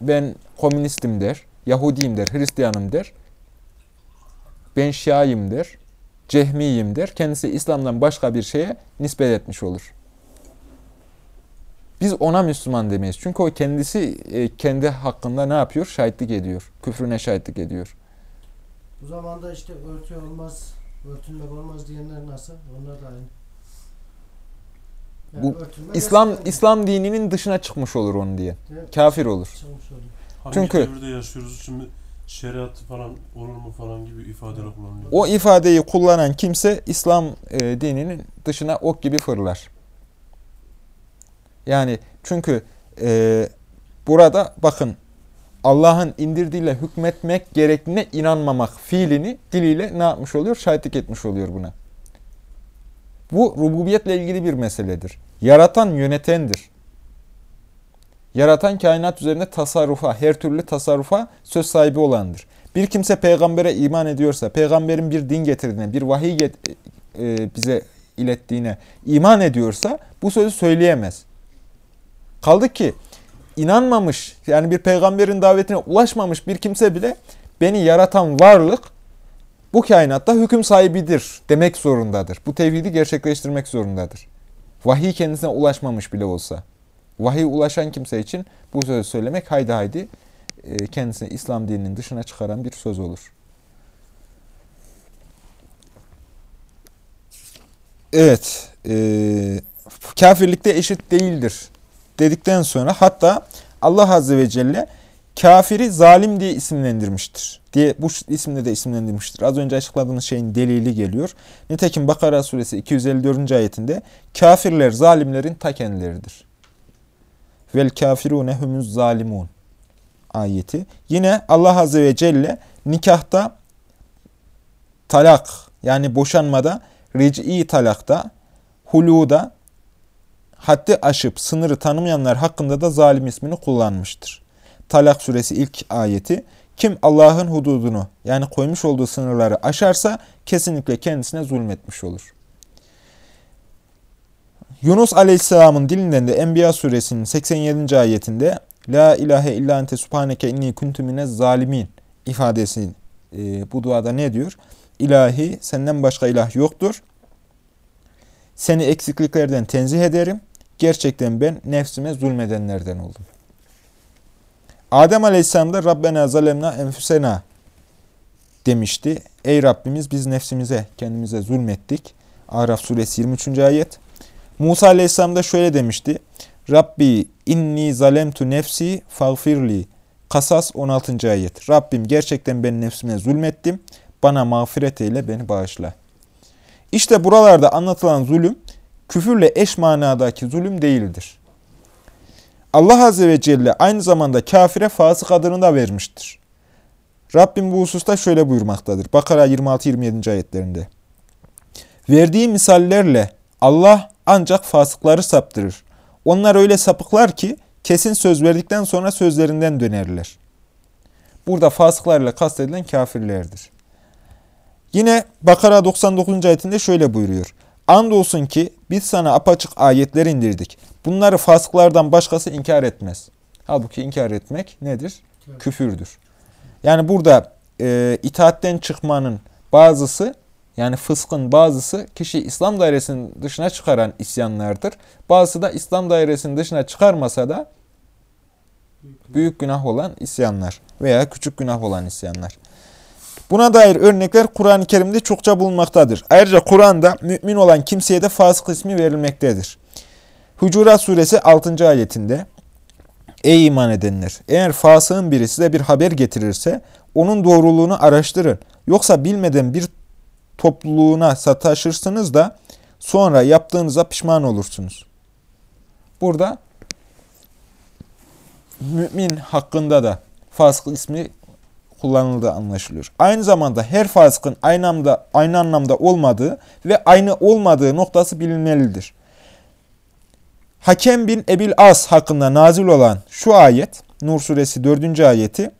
ben komünistim der, Yahudiyim der, Hristiyanım der, ben Şiayım der, Cehmiyim der. Kendisi İslam'dan başka bir şeye nispet etmiş olur. Biz ona Müslüman demeyiz. Çünkü o kendisi e, kendi hakkında ne yapıyor? Şahitlik ediyor. Küfrüne şahitlik ediyor. Bu zamanda işte örtü olmaz, örtünmek olmaz diyenler nasıl? Onlar da aynı. Yani Bu İslam İslam dininin dışına çıkmış olur onu diye. Evet. Kafir olur. Çıkmış olur. Hangi Çünkü devirde yaşıyoruz şimdi şeriat falan olur mu falan gibi ifadeler kullanılıyor. O ifadeyi kullanan kimse İslam e, dininin dışına ok gibi fırlar. Yani çünkü e, burada bakın Allah'ın indirdiğiyle hükmetmek gerektiğine inanmamak fiilini diliyle ne yapmış oluyor? Şahitlik etmiş oluyor buna. Bu rububiyetle ilgili bir meseledir. Yaratan yönetendir. Yaratan kainat üzerinde tasarrufa, her türlü tasarrufa söz sahibi olandır. Bir kimse peygambere iman ediyorsa, peygamberin bir din getirdiğine, bir vahiy get e, bize ilettiğine iman ediyorsa bu sözü söyleyemez. Kaldı ki inanmamış, yani bir peygamberin davetine ulaşmamış bir kimse bile beni yaratan varlık bu kainatta hüküm sahibidir demek zorundadır. Bu tevhidi gerçekleştirmek zorundadır. Vahiy kendisine ulaşmamış bile olsa. Vahiy ulaşan kimse için bu sözü söylemek haydi haydi e, kendisini İslam dininin dışına çıkaran bir söz olur. Evet, e, kafirlikte eşit değildir dedikten sonra hatta Allah Azze ve Celle kafiri zalim diye isimlendirmiştir. diye bu isimle de isimlendirmiştir. Az önce açıkladığımız şeyin delili geliyor. Nitekim Bakara suresi 254. ayetinde kafirler zalimlerin ta kendileridir. Vel kafirune humuz zalimun ayeti. Yine Allah Azze ve Celle nikahta talak yani boşanmada ric'i talakta huluda haddi aşıp sınırı tanımayanlar hakkında da zalim ismini kullanmıştır. Talak suresi ilk ayeti. Kim Allah'ın hududunu yani koymuş olduğu sınırları aşarsa kesinlikle kendisine zulmetmiş olur. Yunus Aleyhisselam'ın dilinden de Enbiya suresinin 87. ayetinde La ilahe illa ente subhaneke inni kuntu minez zalimin ifadesi e, bu duada ne diyor? İlahi senden başka ilah yoktur. Seni eksikliklerden tenzih ederim. Gerçekten ben nefsime zulmedenlerden oldum. Adem Aleyhisselam da Rabbena zalemna enfüsena demişti. Ey Rabbimiz biz nefsimize, kendimize zulmettik. Araf suresi 23. ayet. Musa Aleyhisselam da şöyle demişti. Rabbi inni zalemtu nefsi fagfirli. Kasas 16. ayet. Rabbim gerçekten ben nefsime zulmettim. Bana mağfiret eyle beni bağışla. İşte buralarda anlatılan zulüm küfürle eş manadaki zulüm değildir. Allah Azze ve Celle aynı zamanda kafire fasık adını da vermiştir. Rabbim bu hususta şöyle buyurmaktadır. Bakara 26-27. ayetlerinde. Verdiği misallerle Allah ancak fasıkları saptırır. Onlar öyle sapıklar ki kesin söz verdikten sonra sözlerinden dönerler. Burada fasıklarla kastedilen kafirlerdir. Yine Bakara 99. ayetinde şöyle buyuruyor. Andolsun ki biz sana apaçık ayetler indirdik. Bunları fasıklardan başkası inkar etmez. Halbuki inkar etmek nedir? Küfürdür. Yani burada e, itaatten çıkmanın bazısı yani fıskın bazısı kişi İslam dairesinin dışına çıkaran isyanlardır. Bazısı da İslam dairesinin dışına çıkarmasa da büyük günah olan isyanlar veya küçük günah olan isyanlar. Buna dair örnekler Kur'an-ı Kerim'de çokça bulunmaktadır. Ayrıca Kur'an'da mümin olan kimseye de fasık ismi verilmektedir. Hucurat suresi 6. ayetinde Ey iman edenler! Eğer fasığın biri size bir haber getirirse onun doğruluğunu araştırın. Yoksa bilmeden bir topluluğuna sataşırsınız da sonra yaptığınıza pişman olursunuz. Burada mümin hakkında da fasık ismi kullanıldığı anlaşılıyor. Aynı zamanda her fasıkın aynı anlamda, aynı anlamda olmadığı ve aynı olmadığı noktası bilinmelidir. Hakem bin Ebil As hakkında nazil olan şu ayet, Nur suresi 4. ayeti,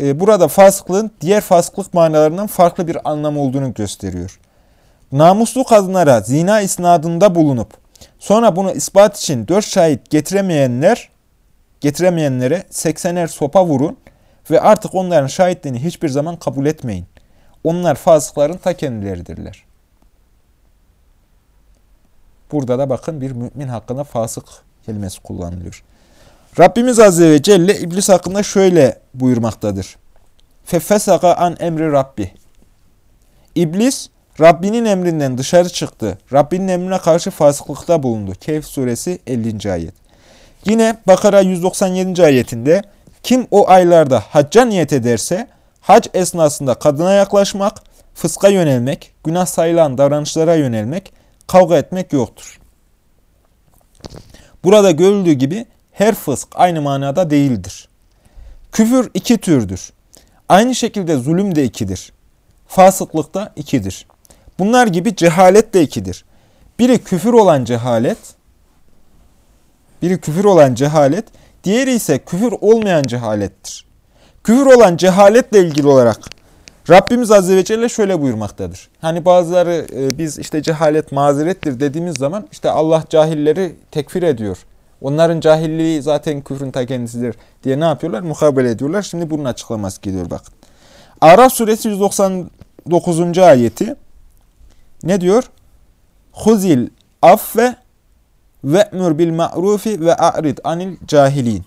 e, burada fasıklığın diğer fasıklık manalarından farklı bir anlam olduğunu gösteriyor. Namuslu kadınlara zina isnadında bulunup sonra bunu ispat için dört şahit getiremeyenler getiremeyenlere 80'er sopa vurun ve artık onların şahitliğini hiçbir zaman kabul etmeyin. Onlar fasıkların ta kendileridirler. Burada da bakın bir mümin hakkında fasık kelimesi kullanılıyor. Rabbimiz Azze ve Celle iblis hakkında şöyle buyurmaktadır. Fefesaka an emri Rabbi. İblis Rabbinin emrinden dışarı çıktı. Rabbinin emrine karşı fasıklıkta bulundu. Kehf suresi 50. ayet. Yine Bakara 197. ayetinde kim o aylarda hacca niyet ederse hac esnasında kadına yaklaşmak, fıska yönelmek, günah sayılan davranışlara yönelmek, kavga etmek yoktur. Burada görüldüğü gibi her fısk aynı manada değildir. Küfür iki türdür. Aynı şekilde zulüm de ikidir. Fasıklık da ikidir. Bunlar gibi cehalet de ikidir. Biri küfür olan cehalet, biri küfür olan cehalet, diğeri ise küfür olmayan cehalettir. Küfür olan cehaletle ilgili olarak Rabbimiz Azze ve Celle şöyle buyurmaktadır. Hani bazıları e, biz işte cehalet mazerettir dediğimiz zaman işte Allah cahilleri tekfir ediyor. Onların cahilliği zaten küfrün ta kendisidir diye ne yapıyorlar? Mukabele ediyorlar. Şimdi bunun açıklaması geliyor bakın. Araf suresi 199. ayeti ne diyor? Huzil affe ve'mür bil ma'rufi ve a'rid anil cahilin.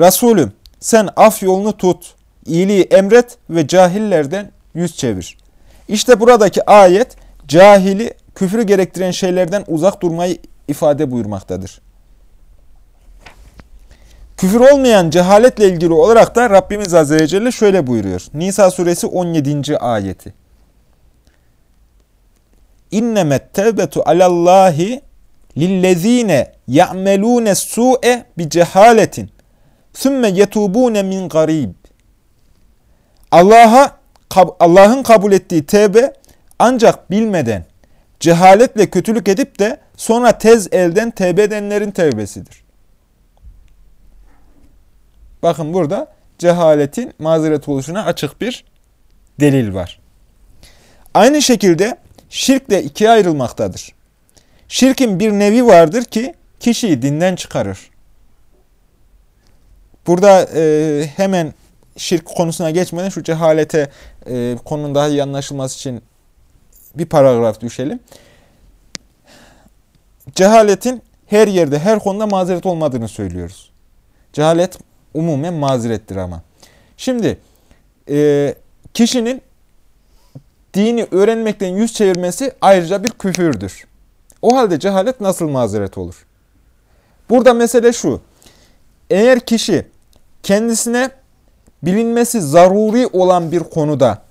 Resulüm sen af yolunu tut, iyiliği emret ve cahillerden yüz çevir. İşte buradaki ayet cahili küfrü gerektiren şeylerden uzak durmayı ifade buyurmaktadır. Küfür olmayan cehaletle ilgili olarak da Rabbimiz Azze ve Celle şöyle buyuruyor. Nisa suresi 17. ayeti. İnnemet tevbetu alallahi lillezine ya'melune su'e bi cehaletin sümme yetubune min garib. Allah'a Allah'ın kabul ettiği tevbe ancak bilmeden, cehaletle kötülük edip de sonra tez elden tevbe edenlerin tevbesidir. Bakın burada cehaletin mazeret oluşuna açık bir delil var. Aynı şekilde şirk de ikiye ayrılmaktadır. Şirkin bir nevi vardır ki kişiyi dinden çıkarır. Burada e, hemen şirk konusuna geçmeden şu cehalete e, konunun daha iyi anlaşılması için bir paragraf düşelim. Cehaletin her yerde, her konuda mazeret olmadığını söylüyoruz. Cehalet umumen mazerettir ama. Şimdi e, kişinin dini öğrenmekten yüz çevirmesi ayrıca bir küfürdür. O halde cehalet nasıl mazeret olur? Burada mesele şu. Eğer kişi kendisine bilinmesi zaruri olan bir konuda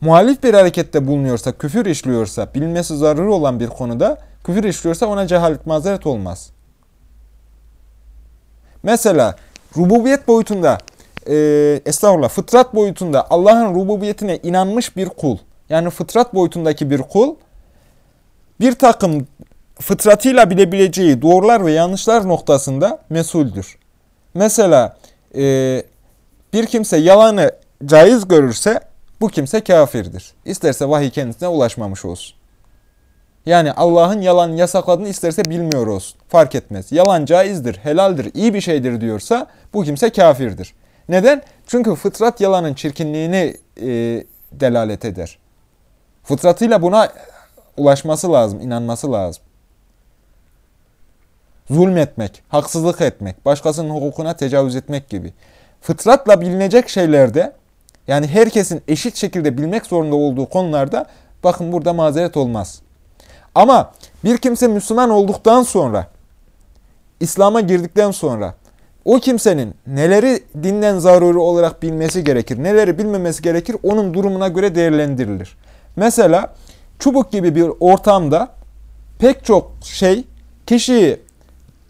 muhalif bir harekette bulunuyorsa, küfür işliyorsa, bilinmesi zaruri olan bir konuda küfür işliyorsa ona cehalet mazeret olmaz. Mesela rububiyet boyutunda, e, estağfurullah fıtrat boyutunda Allah'ın rububiyetine inanmış bir kul, yani fıtrat boyutundaki bir kul, bir takım fıtratıyla bilebileceği doğrular ve yanlışlar noktasında mesuldür. Mesela e, bir kimse yalanı caiz görürse bu kimse kafirdir. İsterse vahiy kendisine ulaşmamış olsun. Yani Allah'ın yalan yasakladığını isterse bilmiyor olsun. Fark etmez. Yalan caizdir, helaldir, iyi bir şeydir diyorsa bu kimse kafirdir. Neden? Çünkü fıtrat yalanın çirkinliğini e, delalet eder. Fıtratıyla buna ulaşması lazım, inanması lazım. Zulmetmek, haksızlık etmek, başkasının hukukuna tecavüz etmek gibi. Fıtratla bilinecek şeylerde, yani herkesin eşit şekilde bilmek zorunda olduğu konularda, bakın burada mazeret olmaz. Ama bir kimse Müslüman olduktan sonra, İslam'a girdikten sonra, o kimsenin neleri dinden zaruri olarak bilmesi gerekir, neleri bilmemesi gerekir, onun durumuna göre değerlendirilir. Mesela çubuk gibi bir ortamda pek çok şey kişiyi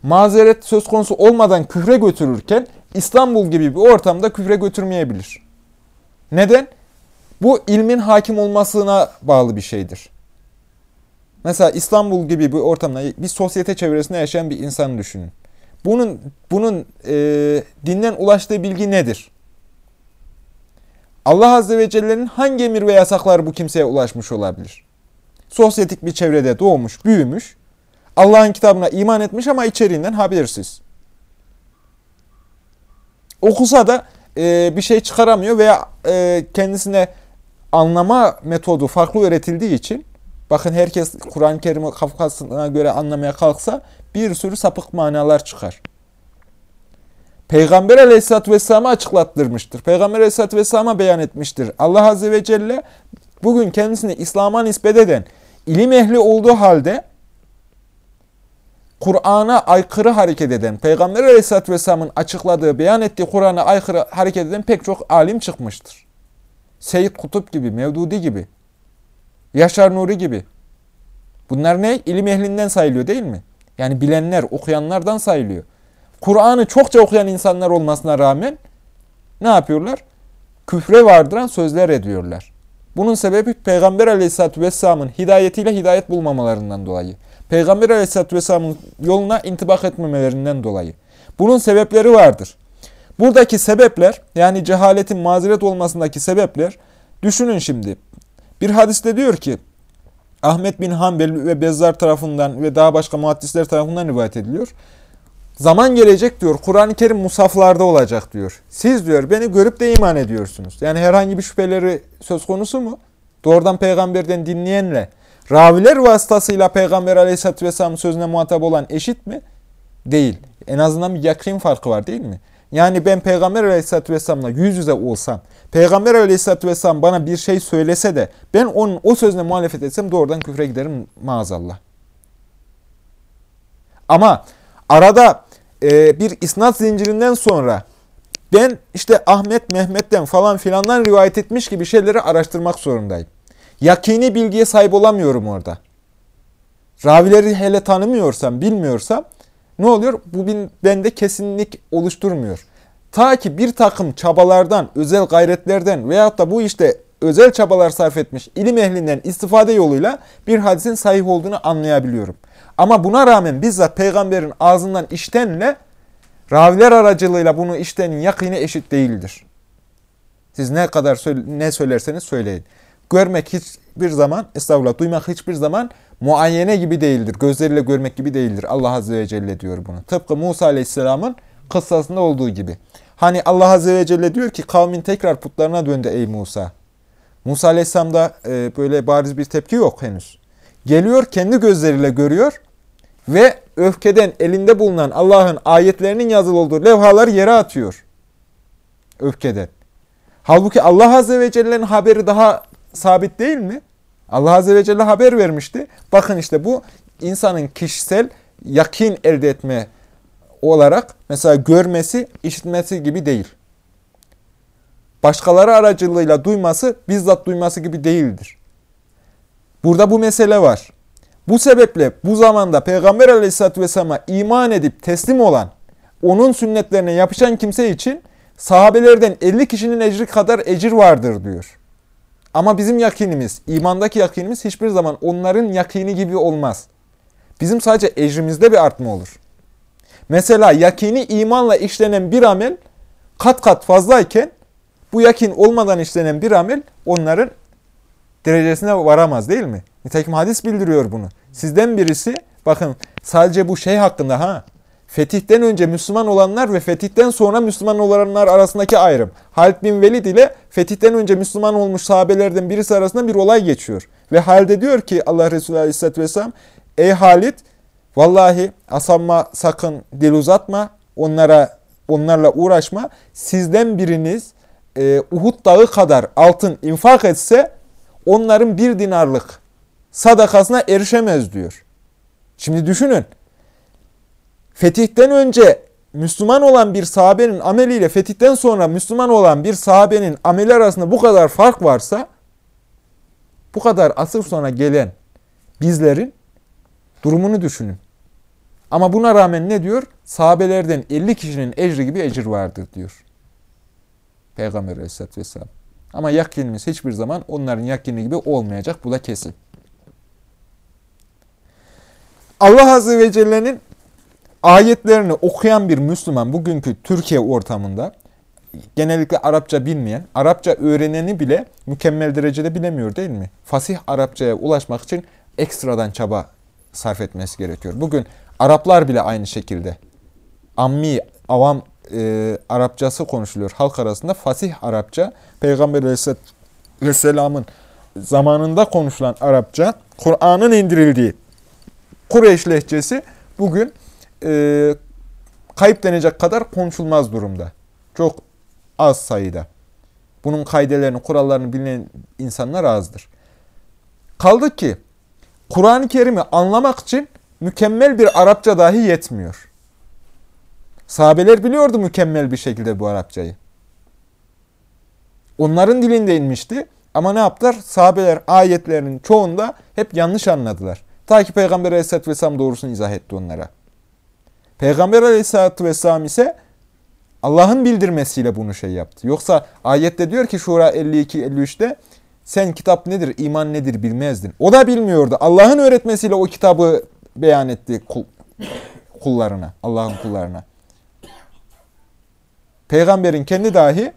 mazeret söz konusu olmadan küfre götürürken İstanbul gibi bir ortamda küfre götürmeyebilir. Neden? Bu ilmin hakim olmasına bağlı bir şeydir. Mesela İstanbul gibi bir ortamda bir sosyete çevresinde yaşayan bir insan düşünün. Bunun bunun e, dinden ulaştığı bilgi nedir? Allah Azze ve Celle'nin hangi emir ve yasaklar bu kimseye ulaşmış olabilir? Sosyetik bir çevrede doğmuş, büyümüş. Allah'ın kitabına iman etmiş ama içeriğinden habersiz. Okusa da e, bir şey çıkaramıyor veya e, kendisine anlama metodu farklı öğretildiği için bakın herkes Kur'an-ı Kerim'i kafasına göre anlamaya kalksa bir sürü sapık manalar çıkar. Peygamber aleyhissalatü vesselam'a açıklattırmıştır. Peygamber aleyhissalatü vesselam'a beyan etmiştir. Allah azze ve celle bugün kendisini İslam'a nispet eden ilim ehli olduğu halde Kur'an'a aykırı hareket eden, Peygamber aleyhissalatü vesselamın açıkladığı, beyan ettiği Kur'an'a aykırı hareket eden pek çok alim çıkmıştır. Seyyid Kutup gibi, Mevdudi gibi, Yaşar Nuri gibi. Bunlar ne? İlim ehlinden sayılıyor değil mi? Yani bilenler, okuyanlardan sayılıyor. Kur'an'ı çokça okuyan insanlar olmasına rağmen ne yapıyorlar? Küfre vardıran sözler ediyorlar. Bunun sebebi Peygamber aleyhissalatü vesselamın hidayetiyle hidayet bulmamalarından dolayı. Peygamber aleyhissalatü vesselamın yoluna intibak etmemelerinden dolayı. Bunun sebepleri vardır. Buradaki sebepler yani cehaletin mazeret olmasındaki sebepler düşünün şimdi. Bir hadiste diyor ki Ahmet bin Hanbel ve Bezzar tarafından ve daha başka muhaddisler tarafından rivayet ediliyor. Zaman gelecek diyor. Kur'an-ı Kerim musaflarda olacak diyor. Siz diyor beni görüp de iman ediyorsunuz. Yani herhangi bir şüpheleri söz konusu mu? Doğrudan peygamberden dinleyenle raviler vasıtasıyla peygamber aleyhissalatü vesselamın sözüne muhatap olan eşit mi? Değil. En azından bir yakın farkı var değil mi? Yani ben peygamber aleyhissalatü vesselamla yüz yüze olsam, peygamber aleyhissalatü vesselam bana bir şey söylese de ben onun o sözüne muhalefet etsem doğrudan küfre giderim maazallah. Ama arada e, bir isnat zincirinden sonra ben işte Ahmet Mehmet'ten falan filandan rivayet etmiş gibi şeyleri araştırmak zorundayım. Yakini bilgiye sahip olamıyorum orada. Ravileri hele tanımıyorsam, bilmiyorsam ne oluyor? Bu bende kesinlik oluşturmuyor. Ta ki bir takım çabalardan, özel gayretlerden veyahut da bu işte özel çabalar sarf etmiş ilim ehlinden istifade yoluyla bir hadisin sahih olduğunu anlayabiliyorum. Ama buna rağmen bizzat peygamberin ağzından iştenle raviler aracılığıyla bunu iştenin yakini eşit değildir. Siz ne kadar ne söylerseniz söyleyin. Görmek hiçbir zaman, estağfurullah, duymak hiçbir zaman muayene gibi değildir. Gözleriyle görmek gibi değildir. Allah Azze ve Celle diyor bunu. Tıpkı Musa Aleyhisselam'ın kıssasında olduğu gibi. Hani Allah Azze ve Celle diyor ki kavmin tekrar putlarına döndü ey Musa. Musa Aleyhisselam'da e, böyle bariz bir tepki yok henüz. Geliyor kendi gözleriyle görüyor ve öfkeden elinde bulunan Allah'ın ayetlerinin yazılı olduğu levhaları yere atıyor. Öfkeden. Halbuki Allah Azze ve Celle'nin haberi daha sabit değil mi? Allah Azze ve Celle haber vermişti. Bakın işte bu insanın kişisel yakin elde etme olarak mesela görmesi, işitmesi gibi değil. Başkaları aracılığıyla duyması, bizzat duyması gibi değildir. Burada bu mesele var. Bu sebeple bu zamanda Peygamber aleyhissalatü vesselam'a iman edip teslim olan, onun sünnetlerine yapışan kimse için sahabelerden 50 kişinin ecri kadar ecir vardır diyor. Ama bizim yakinimiz, imandaki yakinimiz hiçbir zaman onların yakini gibi olmaz. Bizim sadece ecrimizde bir artma olur. Mesela yakini imanla işlenen bir amel kat kat fazlayken bu yakin olmadan işlenen bir amel onların derecesine varamaz değil mi? Nitekim hadis bildiriyor bunu. Sizden birisi bakın sadece bu şey hakkında ha fetihten önce Müslüman olanlar ve fetihten sonra Müslüman olanlar arasındaki ayrım. Halid bin Velid ile fetihten önce Müslüman olmuş sahabelerden birisi arasında bir olay geçiyor. Ve Halid'e diyor ki Allah Resulü Aleyhisselatü Vesselam Ey Halid vallahi asamma sakın dil uzatma onlara onlarla uğraşma. Sizden biriniz e, Uhud dağı kadar altın infak etse onların bir dinarlık sadakasına erişemez diyor. Şimdi düşünün. Fetihten önce Müslüman olan bir sahabenin ameliyle fetihten sonra Müslüman olan bir sahabenin ameli arasında bu kadar fark varsa bu kadar asır sonra gelen bizlerin durumunu düşünün. Ama buna rağmen ne diyor? Sahabelerden 50 kişinin ecri gibi ecir vardır diyor. Peygamber aleyhissalatü vesselam. Ama yakinimiz hiçbir zaman onların yakini gibi olmayacak. Bu da kesin. Allah Azze ve Celle'nin ayetlerini okuyan bir Müslüman bugünkü Türkiye ortamında genellikle Arapça bilmeyen, Arapça öğreneni bile mükemmel derecede bilemiyor değil mi? Fasih Arapçaya ulaşmak için ekstradan çaba sarf etmesi gerekiyor. Bugün Araplar bile aynı şekilde. Ammi, avam e, Arapçası konuşuluyor halk arasında. Fasih Arapça, Peygamber Aleyhisselam'ın zamanında konuşulan Arapça, Kur'an'ın indirildiği Kureyş lehçesi bugün e, kayıp denecek kadar konuşulmaz durumda. Çok az sayıda. Bunun kaidelerini, kurallarını bilen insanlar azdır. Kaldı ki Kur'an-ı Kerim'i anlamak için mükemmel bir Arapça dahi yetmiyor. Sahabeler biliyordu mükemmel bir şekilde bu Arapçayı. Onların dilinde inmişti ama ne yaptılar? Sahabeler ayetlerinin çoğunda hep yanlış anladılar. Ta ki Peygamber Aleyhisselatü Vesselam doğrusunu izah etti onlara. Peygamber Aleyhisselatü Vesselam ise Allah'ın bildirmesiyle bunu şey yaptı. Yoksa ayette diyor ki Şura 52-53'te sen kitap nedir, iman nedir bilmezdin. O da bilmiyordu. Allah'ın öğretmesiyle o kitabı beyan etti kul, kullarına, Allah'ın kullarına. Peygamberin kendi dahi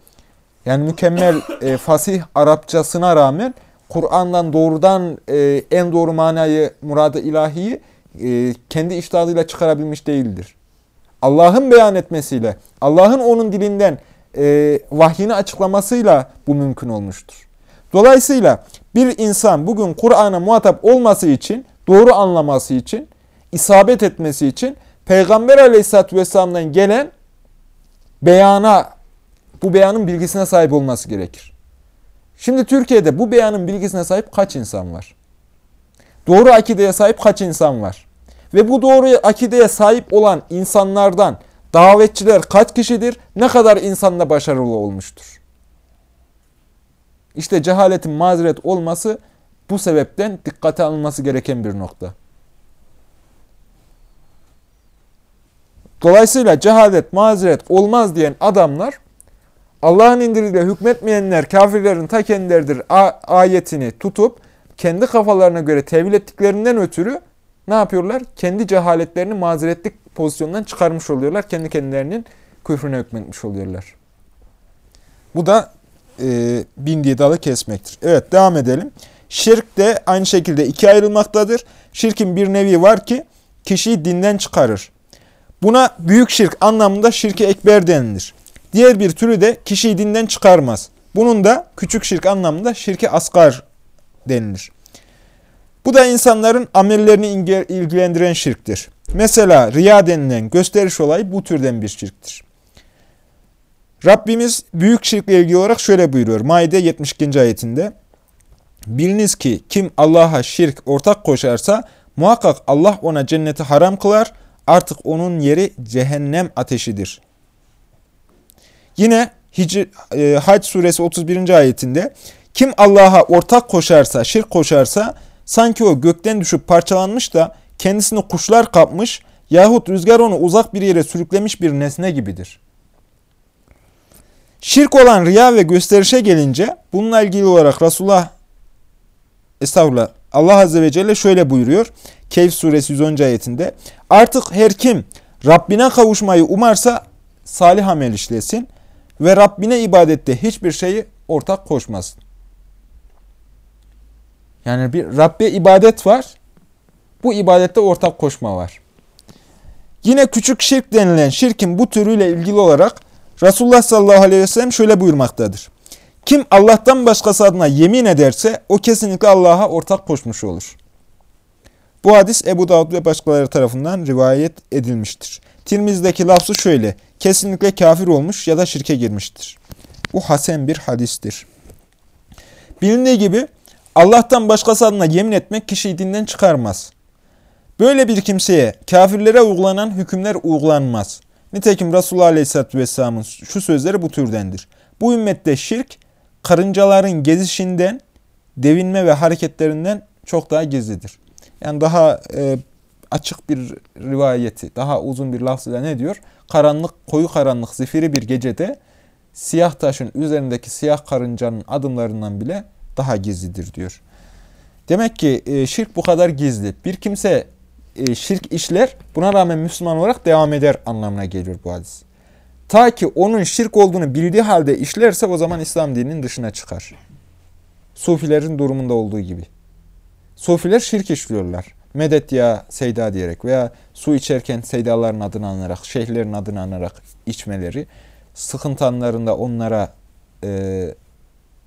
yani mükemmel e, fasih Arapçasına rağmen Kur'an'dan doğrudan e, en doğru manayı, muradı ilahiyi e, kendi iştahıyla çıkarabilmiş değildir. Allah'ın beyan etmesiyle, Allah'ın onun dilinden e, vahyini açıklamasıyla bu mümkün olmuştur. Dolayısıyla bir insan bugün Kur'an'a muhatap olması için, doğru anlaması için, isabet etmesi için Peygamber Aleyhisselatü Vesselam'dan gelen beyana, bu beyanın bilgisine sahip olması gerekir. Şimdi Türkiye'de bu beyanın bilgisine sahip kaç insan var? Doğru akideye sahip kaç insan var? Ve bu doğru akideye sahip olan insanlardan davetçiler kaç kişidir? Ne kadar insanla başarılı olmuştur? İşte cehaletin mazeret olması bu sebepten dikkate alınması gereken bir nokta. Dolayısıyla cehalet, mazeret olmaz diyen adamlar Allah'ın indirdiğiyle hükmetmeyenler kafirlerin ta kendileridir ayetini tutup kendi kafalarına göre tevil ettiklerinden ötürü ne yapıyorlar? Kendi cehaletlerini mazeretlik pozisyondan çıkarmış oluyorlar. Kendi kendilerinin küfrüne hükmetmiş oluyorlar. Bu da e, bindiği dalı kesmektir. Evet devam edelim. Şirk de aynı şekilde ikiye ayrılmaktadır. Şirkin bir nevi var ki kişiyi dinden çıkarır. Buna büyük şirk anlamında şirki ekber denilir. Diğer bir türü de kişiyi dinden çıkarmaz. Bunun da küçük şirk anlamında şirki asgar denilir. Bu da insanların amellerini ilgilendiren şirktir. Mesela riya denilen gösteriş olayı bu türden bir şirktir. Rabbimiz büyük şirkle ilgili olarak şöyle buyuruyor. Maide 72. ayetinde. Biliniz ki kim Allah'a şirk ortak koşarsa muhakkak Allah ona cenneti haram kılar. Artık onun yeri cehennem ateşidir. Yine Hicr, e, Hac suresi 31. ayetinde kim Allah'a ortak koşarsa, şirk koşarsa sanki o gökten düşüp parçalanmış da kendisini kuşlar kapmış yahut rüzgar onu uzak bir yere sürüklemiş bir nesne gibidir. Şirk olan riya ve gösterişe gelince bununla ilgili olarak Resulullah Estağfurullah Allah Azze ve Celle şöyle buyuruyor. Keyf suresi 110. ayetinde. Artık her kim Rabbine kavuşmayı umarsa salih amel işlesin ve Rabbine ibadette hiçbir şeyi ortak koşmasın. Yani bir Rabbe ibadet var. Bu ibadette ortak koşma var. Yine küçük şirk denilen şirkin bu türüyle ilgili olarak Resulullah sallallahu aleyhi ve sellem şöyle buyurmaktadır. Kim Allah'tan başkası adına yemin ederse o kesinlikle Allah'a ortak koşmuş olur. Bu hadis Ebu Davud ve başkaları tarafından rivayet edilmiştir. Tirmiz'deki lafzı şöyle. Kesinlikle kafir olmuş ya da şirke girmiştir. Bu hasen bir hadistir. Bilindiği gibi Allah'tan başkası adına yemin etmek kişiyi dinden çıkarmaz. Böyle bir kimseye kafirlere uygulanan hükümler uygulanmaz. Nitekim Resulullah Aleyhisselatü Vesselam'ın şu sözleri bu türdendir. Bu ümmette şirk karıncaların gezişinden, devinme ve hareketlerinden çok daha gizlidir. Yani daha e, açık bir rivayeti, daha uzun bir lafzıyla ne diyor? Karanlık, koyu karanlık, zifiri bir gecede siyah taşın üzerindeki siyah karıncanın adımlarından bile daha gizlidir diyor. Demek ki e, şirk bu kadar gizli. Bir kimse e, şirk işler, buna rağmen Müslüman olarak devam eder anlamına geliyor bu hadis. Ta ki onun şirk olduğunu bildiği halde işlerse o zaman İslam dininin dışına çıkar. Sufilerin durumunda olduğu gibi. Sufiler şirk işliyorlar. Medet ya seyda diyerek veya su içerken seydaların adını anarak, şeyhlerin adını anarak içmeleri, sıkıntı onlara e,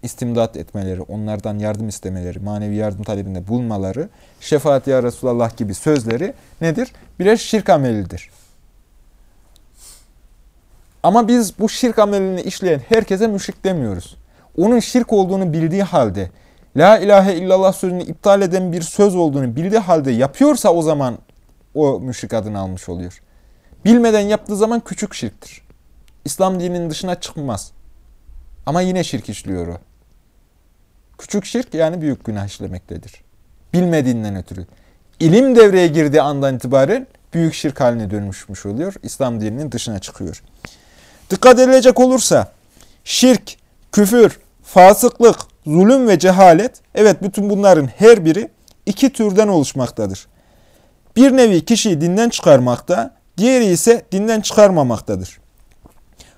istimdat etmeleri, onlardan yardım istemeleri, manevi yardım talebinde bulmaları, şefaat ya Resulallah gibi sözleri nedir? Birer şirk amelidir. Ama biz bu şirk amelini işleyen herkese müşrik demiyoruz. Onun şirk olduğunu bildiği halde, La ilahe illallah sözünü iptal eden bir söz olduğunu bildiği halde yapıyorsa o zaman o müşrik adını almış oluyor. Bilmeden yaptığı zaman küçük şirktir. İslam dininin dışına çıkmaz. Ama yine şirk işliyor o. Küçük şirk yani büyük günah işlemektedir. Bilmediğinden ötürü. İlim devreye girdiği andan itibaren büyük şirk haline dönüşmüş oluyor. İslam dininin dışına çıkıyor. Dikkat edilecek olursa şirk, küfür, fasıklık, zulüm ve cehalet, evet bütün bunların her biri iki türden oluşmaktadır. Bir nevi kişiyi dinden çıkarmakta, diğeri ise dinden çıkarmamaktadır.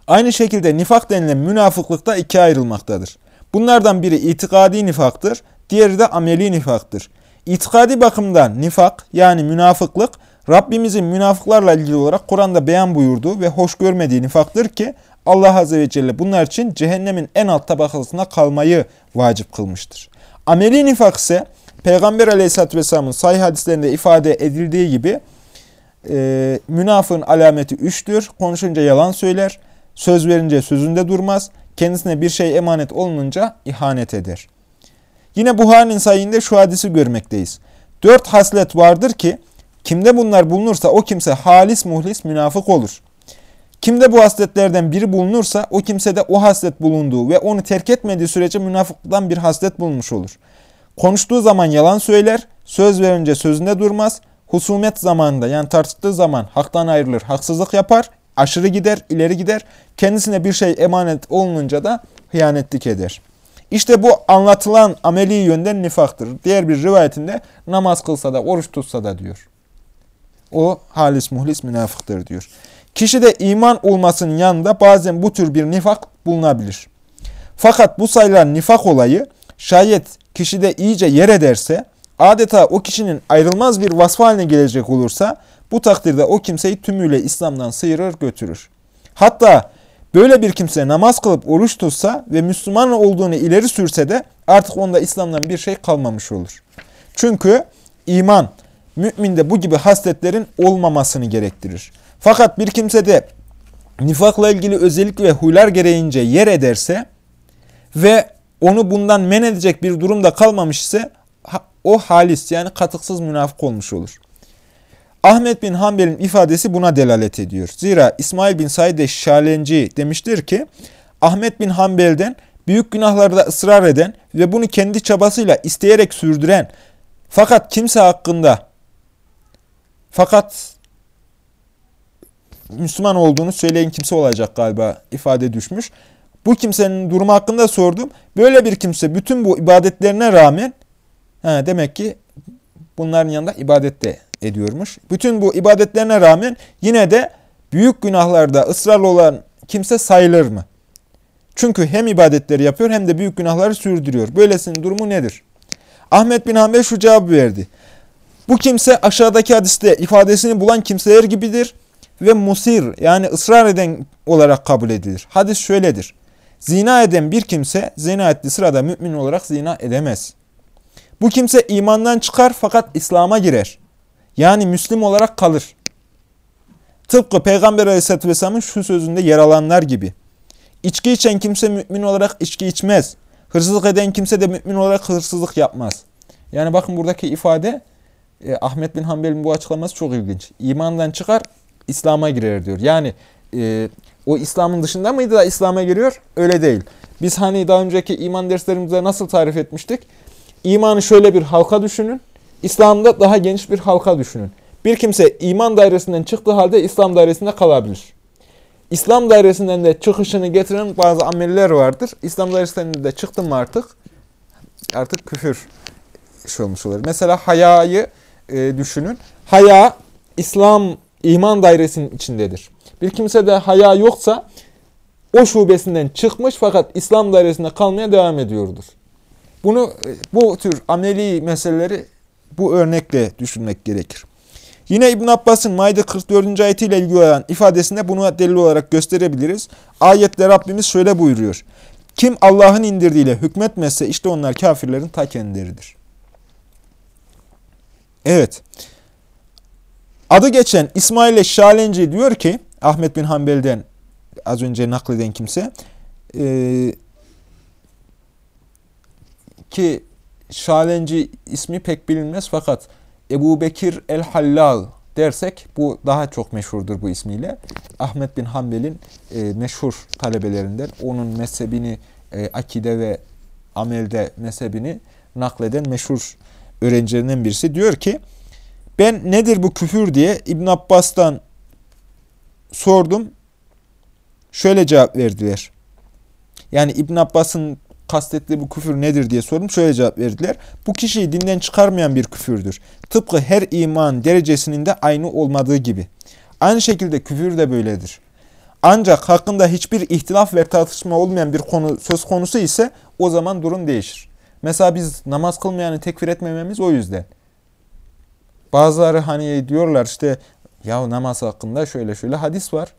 Aynı şekilde nifak denilen münafıklıkta ikiye ayrılmaktadır. Bunlardan biri itikadi nifaktır, diğeri de ameli nifaktır. İtikadi bakımdan nifak yani münafıklık Rabbimizin münafıklarla ilgili olarak Kur'an'da beyan buyurduğu ve hoş görmediği nifaktır ki Allah Azze ve Celle bunlar için cehennemin en alt tabakasında kalmayı vacip kılmıştır. Ameli nifak ise Peygamber Aleyhisselatü Vesselam'ın sahih hadislerinde ifade edildiği gibi e, münafığın alameti üçtür. Konuşunca yalan söyler, söz verince sözünde durmaz, kendisine bir şey emanet olununca ihanet eder. Yine Buhari'nin sayında şu hadisi görmekteyiz. Dört haslet vardır ki kimde bunlar bulunursa o kimse halis muhlis münafık olur. Kimde bu hasletlerden biri bulunursa o kimsede o haslet bulunduğu ve onu terk etmediği sürece münafıklıktan bir haslet bulmuş olur. Konuştuğu zaman yalan söyler, söz verince sözünde durmaz, husumet zamanında yani tartıştığı zaman haktan ayrılır, haksızlık yapar, aşırı gider, ileri gider, kendisine bir şey emanet olununca da hıyanetlik eder. İşte bu anlatılan ameli yönden nifaktır. Diğer bir rivayetinde namaz kılsa da, oruç tutsa da diyor. O halis muhlis münafıktır diyor. Kişi de iman olmasının yanında bazen bu tür bir nifak bulunabilir. Fakat bu sayılan nifak olayı şayet kişide iyice yer ederse, adeta o kişinin ayrılmaz bir vasfı haline gelecek olursa, bu takdirde o kimseyi tümüyle İslam'dan sıyırır götürür. Hatta böyle bir kimse namaz kılıp oruç tutsa ve Müslüman olduğunu ileri sürse de artık onda İslam'dan bir şey kalmamış olur. Çünkü iman, müminde bu gibi hasletlerin olmamasını gerektirir. Fakat bir kimse de nifakla ilgili özellik ve huylar gereğince yer ederse ve onu bundan men edecek bir durumda kalmamış ise o halis yani katıksız münafık olmuş olur. Ahmet bin Hanbel'in ifadesi buna delalet ediyor. Zira İsmail bin Said Şalenci demiştir ki Ahmet bin Hanbel'den büyük günahlarda ısrar eden ve bunu kendi çabasıyla isteyerek sürdüren fakat kimse hakkında fakat Müslüman olduğunu söyleyen kimse olacak galiba ifade düşmüş. Bu kimsenin durumu hakkında sordum. Böyle bir kimse bütün bu ibadetlerine rağmen ha, demek ki bunların yanında ibadet de ediyormuş. Bütün bu ibadetlerine rağmen yine de büyük günahlarda ısrarlı olan kimse sayılır mı? Çünkü hem ibadetleri yapıyor hem de büyük günahları sürdürüyor. Böylesinin durumu nedir? Ahmet bin Hanbel şu cevabı verdi. Bu kimse aşağıdaki hadiste ifadesini bulan kimseler gibidir ve musir yani ısrar eden olarak kabul edilir. Hadis şöyledir. Zina eden bir kimse zina ettiği sırada mümin olarak zina edemez. Bu kimse imandan çıkar fakat İslam'a girer. Yani Müslim olarak kalır. Tıpkı Peygamber Aleyhisselatü Vesselam'ın şu sözünde yer alanlar gibi. İçki içen kimse mümin olarak içki içmez. Hırsızlık eden kimse de mümin olarak hırsızlık yapmaz. Yani bakın buradaki ifade e, Ahmet bin Hanbel'in bu açıklaması çok ilginç. İmandan çıkar, İslam'a girer diyor. Yani e, o İslam'ın dışında mıydı da İslam'a giriyor? Öyle değil. Biz hani daha önceki iman derslerimizde nasıl tarif etmiştik? İmanı şöyle bir halka düşünün. İslam'da daha geniş bir halka düşünün. Bir kimse iman dairesinden çıktığı halde İslam dairesinde kalabilir. İslam dairesinden de çıkışını getiren bazı ameller vardır. İslam dairesinden de çıktın mı artık? Artık küfür iş olmuş olur. Mesela hayayı e, düşünün. Haya İslam iman dairesinin içindedir. Bir kimse de haya yoksa o şubesinden çıkmış fakat İslam dairesinde kalmaya devam ediyordur. Bunu e, bu tür ameli meseleleri bu örnekle düşünmek gerekir. Yine İbn Abbas'ın Maide 44. ayetiyle ilgili olan ifadesinde bunu delil olarak gösterebiliriz. Ayette Rabbimiz şöyle buyuruyor. Kim Allah'ın indirdiğiyle hükmetmezse işte onlar kafirlerin ta kendileridir. Evet. Adı geçen İsmail Şalenci diyor ki Ahmet bin Hanbel'den az önce nakleden kimse e, ki Şalenci ismi pek bilinmez fakat Ebu Bekir el-Hallal dersek bu daha çok meşhurdur bu ismiyle. Ahmet bin Hanbel'in e, meşhur talebelerinden onun mezhebini e, akide ve amelde mezhebini nakleden meşhur öğrencilerinden birisi diyor ki ben nedir bu küfür diye İbn Abbas'tan sordum. Şöyle cevap verdiler. Yani İbn Abbas'ın kastettiği bu küfür nedir diye sordum. Şöyle cevap verdiler. Bu kişiyi dinden çıkarmayan bir küfürdür. Tıpkı her iman derecesinin de aynı olmadığı gibi. Aynı şekilde küfür de böyledir. Ancak hakkında hiçbir ihtilaf ve tartışma olmayan bir konu söz konusu ise o zaman durum değişir. Mesela biz namaz kılmayanı tekfir etmememiz o yüzden. Bazıları hani diyorlar işte ya namaz hakkında şöyle şöyle hadis var.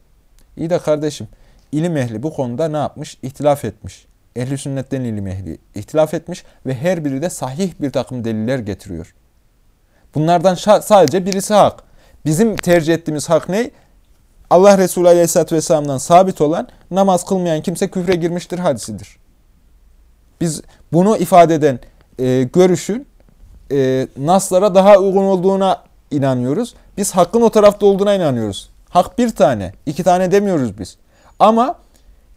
İyi de kardeşim ilim ehli bu konuda ne yapmış? İhtilaf etmiş. Ehli sünnetten ilim ehli ihtilaf etmiş ve her biri de sahih bir takım deliller getiriyor. Bunlardan sadece birisi hak. Bizim tercih ettiğimiz hak ne? Allah Resulü Aleyhisselatü Vesselam'dan sabit olan namaz kılmayan kimse küfre girmiştir hadisidir. Biz bunu ifade eden e, görüşün e, naslara daha uygun olduğuna inanıyoruz. Biz hakkın o tarafta olduğuna inanıyoruz. Hak bir tane, iki tane demiyoruz biz. Ama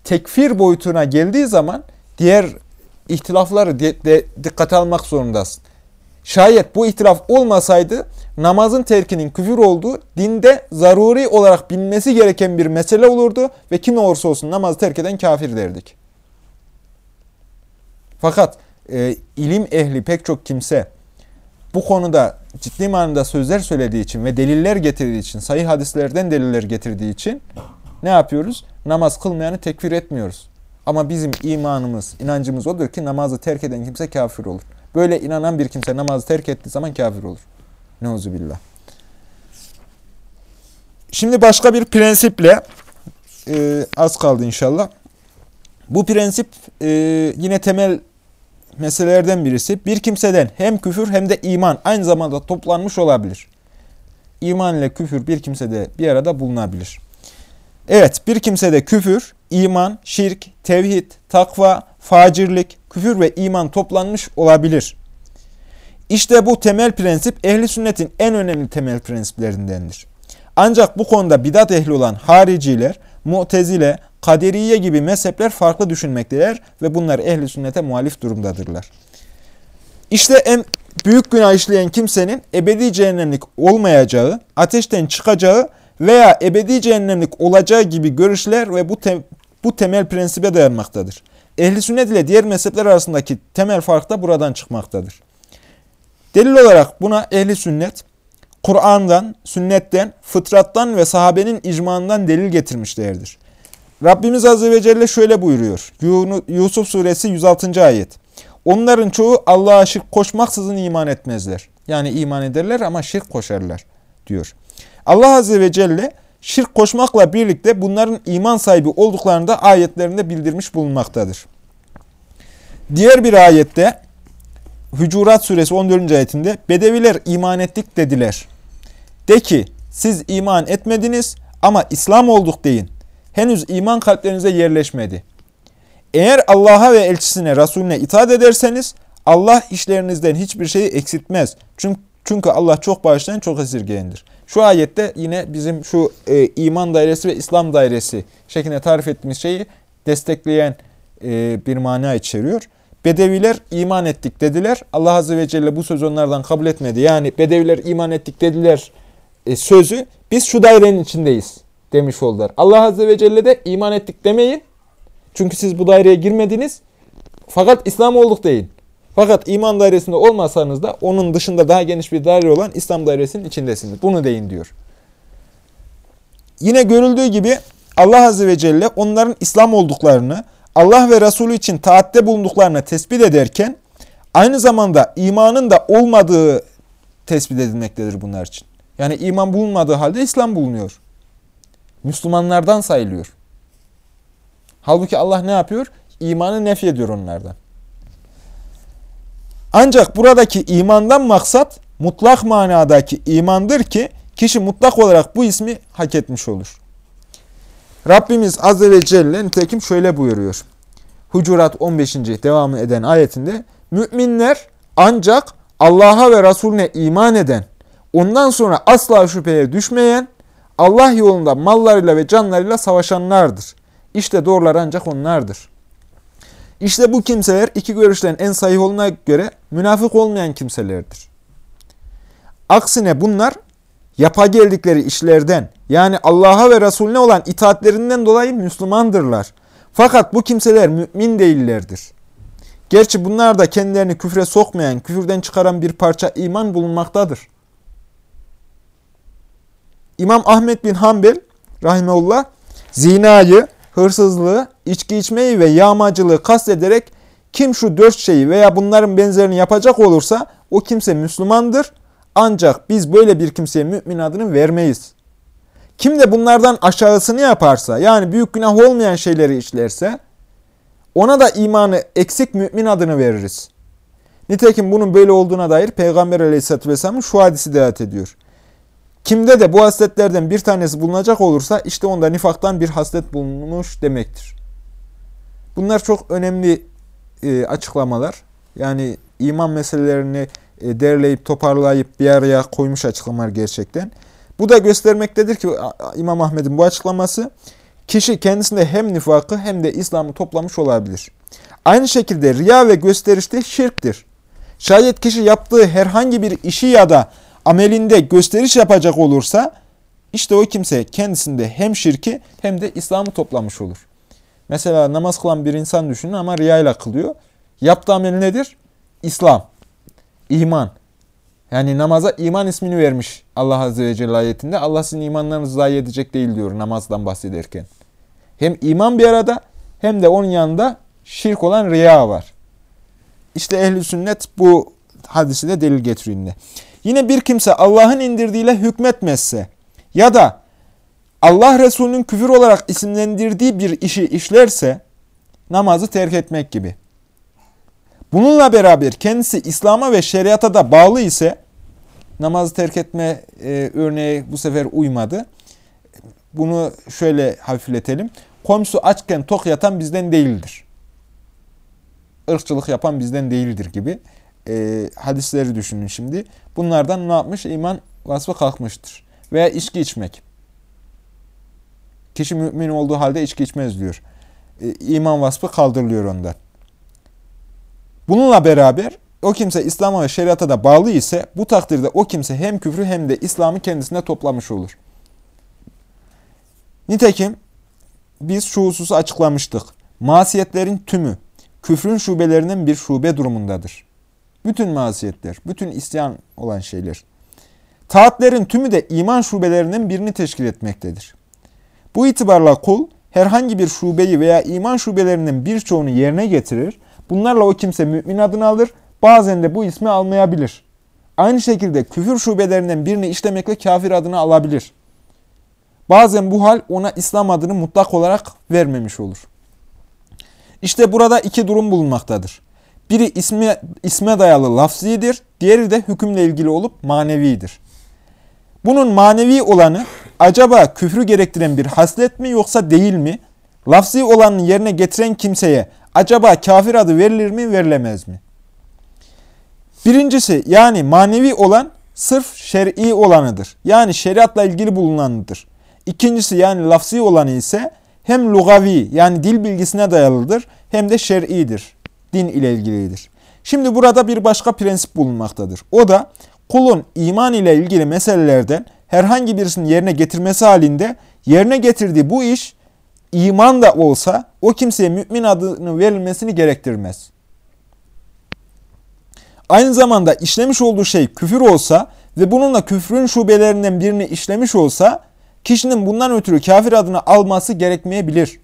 tekfir boyutuna geldiği zaman diğer ihtilafları de, de, dikkate almak zorundasın. Şayet bu ihtilaf olmasaydı namazın terkinin küfür olduğu dinde zaruri olarak bilmesi gereken bir mesele olurdu ve kim olursa olsun namazı terk eden kafir derdik. Fakat e, ilim ehli pek çok kimse bu konuda ciddi manada sözler söylediği için ve deliller getirdiği için, sayı hadislerden deliller getirdiği için ne yapıyoruz? Namaz kılmayanı tekfir etmiyoruz. Ama bizim imanımız, inancımız odur ki namazı terk eden kimse kafir olur. Böyle inanan bir kimse namazı terk ettiği zaman kafir olur. Neuzubillah. Şimdi başka bir prensiple e, az kaldı inşallah. Bu prensip e, yine temel meselelerden birisi. Bir kimseden hem küfür hem de iman aynı zamanda toplanmış olabilir. İman ile küfür bir kimsede bir arada bulunabilir. Evet bir kimsede küfür, iman, şirk, tevhid, takva, facirlik, küfür ve iman toplanmış olabilir. İşte bu temel prensip ehli sünnetin en önemli temel prensiplerindendir. Ancak bu konuda bidat ehli olan hariciler, mutezile, kaderiye gibi mezhepler farklı düşünmekteler ve bunlar ehli sünnete muhalif durumdadırlar. İşte en büyük günah işleyen kimsenin ebedi cehennemlik olmayacağı, ateşten çıkacağı veya ebedi cehennemlik olacağı gibi görüşler ve bu te- bu temel prensibe dayanmaktadır. Ehli sünnet ile diğer mezhepler arasındaki temel fark da buradan çıkmaktadır. Delil olarak buna ehli sünnet Kur'an'dan, sünnetten, fıtrattan ve sahabenin icmanından delil getirmişlerdir. Rabbimiz Azze ve Celle şöyle buyuruyor. Yusuf suresi 106. ayet. Onların çoğu Allah'a şirk koşmaksızın iman etmezler. Yani iman ederler ama şirk koşarlar diyor. Allah Azze ve Celle şirk koşmakla birlikte bunların iman sahibi olduklarını da ayetlerinde bildirmiş bulunmaktadır. Diğer bir ayette Hücurat suresi 14. ayetinde Bedeviler iman ettik dediler. De ki siz iman etmediniz ama İslam olduk deyin. Henüz iman kalplerinize yerleşmedi. Eğer Allah'a ve elçisine, Resulüne itaat ederseniz Allah işlerinizden hiçbir şeyi eksiltmez. Çünkü, Allah çok bağışlayan, çok esirgeyendir. Şu ayette yine bizim şu e, iman dairesi ve İslam dairesi şeklinde tarif ettiğimiz şeyi destekleyen e, bir mana içeriyor. Bedeviler iman ettik dediler. Allah Azze ve Celle bu sözü onlardan kabul etmedi. Yani Bedeviler iman ettik dediler e, sözü biz şu dairenin içindeyiz demiş oldular. Allah Azze ve Celle de iman ettik demeyin. Çünkü siz bu daireye girmediniz. Fakat İslam olduk deyin. Fakat iman dairesinde olmasanız da onun dışında daha geniş bir daire olan İslam dairesinin içindesiniz. Bunu deyin diyor. Yine görüldüğü gibi Allah Azze ve Celle onların İslam olduklarını, Allah ve Resulü için taatte bulunduklarını tespit ederken aynı zamanda imanın da olmadığı tespit edilmektedir bunlar için. Yani iman bulunmadığı halde İslam bulunuyor. Müslümanlardan sayılıyor. Halbuki Allah ne yapıyor? İmanı nef ediyor onlardan. Ancak buradaki imandan maksat mutlak manadaki imandır ki kişi mutlak olarak bu ismi hak etmiş olur. Rabbimiz Azze ve Celle nitekim şöyle buyuruyor. Hucurat 15. devamı eden ayetinde Müminler ancak Allah'a ve Resulüne iman eden, ondan sonra asla şüpheye düşmeyen, Allah yolunda mallarıyla ve canlarıyla savaşanlardır. İşte doğrular ancak onlardır. İşte bu kimseler iki görüşlerin en sahih olduğuna göre münafık olmayan kimselerdir. Aksine bunlar yapa geldikleri işlerden yani Allah'a ve Resulüne olan itaatlerinden dolayı Müslümandırlar. Fakat bu kimseler mümin değillerdir. Gerçi bunlar da kendilerini küfre sokmayan, küfürden çıkaran bir parça iman bulunmaktadır. İmam Ahmet bin Hanbel rahimeullah zinayı, hırsızlığı, içki içmeyi ve yağmacılığı kastederek kim şu dört şeyi veya bunların benzerini yapacak olursa o kimse Müslümandır. Ancak biz böyle bir kimseye mümin adını vermeyiz. Kim de bunlardan aşağısını yaparsa yani büyük günah olmayan şeyleri işlerse ona da imanı eksik mümin adını veririz. Nitekim bunun böyle olduğuna dair Peygamber aleyhissalatü vesselamın şu hadisi delalet ediyor. Kimde de bu hasletlerden bir tanesi bulunacak olursa işte onda nifaktan bir haslet bulunmuş demektir. Bunlar çok önemli e, açıklamalar. Yani iman meselelerini e, derleyip toparlayıp bir araya koymuş açıklamalar gerçekten. Bu da göstermektedir ki İmam Ahmet'in bu açıklaması kişi kendisinde hem nifakı hem de İslam'ı toplamış olabilir. Aynı şekilde riya ve gösteriş de şirktir. Şayet kişi yaptığı herhangi bir işi ya da amelinde gösteriş yapacak olursa işte o kimse kendisinde hem şirki hem de İslam'ı toplamış olur. Mesela namaz kılan bir insan düşünün ama riyayla kılıyor. Yaptığı amel nedir? İslam, iman. Yani namaza iman ismini vermiş Allah Azze ve Celle ayetinde. Allah sizin imanlarınızı zayi edecek değil diyor namazdan bahsederken. Hem iman bir arada hem de onun yanında şirk olan riya var. İşte ehli sünnet bu hadisi de delil getiriyor yine. Bir kimse Allah'ın indirdiğiyle hükmetmezse ya da Allah Resulü'nün küfür olarak isimlendirdiği bir işi işlerse namazı terk etmek gibi. Bununla beraber kendisi İslam'a ve şeriata da bağlı ise namazı terk etme e, örneği bu sefer uymadı. Bunu şöyle hafifletelim. Komşu açken tok yatan bizden değildir. Irkçılık yapan bizden değildir gibi e, hadisleri düşünün şimdi. Bunlardan ne yapmış? İman vasfı kalkmıştır. Veya içki içmek. Kişi mümin olduğu halde içki içmez diyor. E, iman vasfı kaldırılıyor ondan. Bununla beraber o kimse İslam'a ve şeriata da bağlı ise bu takdirde o kimse hem küfrü hem de İslam'ı kendisine toplamış olur. Nitekim biz şu hususu açıklamıştık. Masiyetlerin tümü küfrün şubelerinden bir şube durumundadır. Bütün masiyetler, bütün isyan olan şeyler. Taatlerin tümü de iman şubelerinden birini teşkil etmektedir. Bu itibarla kul herhangi bir şubeyi veya iman şubelerinden birçoğunu yerine getirir. Bunlarla o kimse mümin adını alır. Bazen de bu ismi almayabilir. Aynı şekilde küfür şubelerinden birini işlemekle kafir adını alabilir. Bazen bu hal ona İslam adını mutlak olarak vermemiş olur. İşte burada iki durum bulunmaktadır. Biri isme, isme dayalı lafzidir, diğeri de hükümle ilgili olup manevidir. Bunun manevi olanı acaba küfrü gerektiren bir haslet mi yoksa değil mi? Lafzi olanın yerine getiren kimseye acaba kafir adı verilir mi verilemez mi? Birincisi yani manevi olan sırf şer'i olanıdır. Yani şeriatla ilgili bulunanıdır. İkincisi yani lafzi olanı ise hem lugavi yani dil bilgisine dayalıdır hem de şer'idir. Din ile ilgilidir. Şimdi burada bir başka prensip bulunmaktadır. O da kulun iman ile ilgili meselelerden herhangi birisinin yerine getirmesi halinde yerine getirdiği bu iş iman da olsa o kimseye mümin adını verilmesini gerektirmez. Aynı zamanda işlemiş olduğu şey küfür olsa ve bununla küfrün şubelerinden birini işlemiş olsa kişinin bundan ötürü kafir adını alması gerekmeyebilir.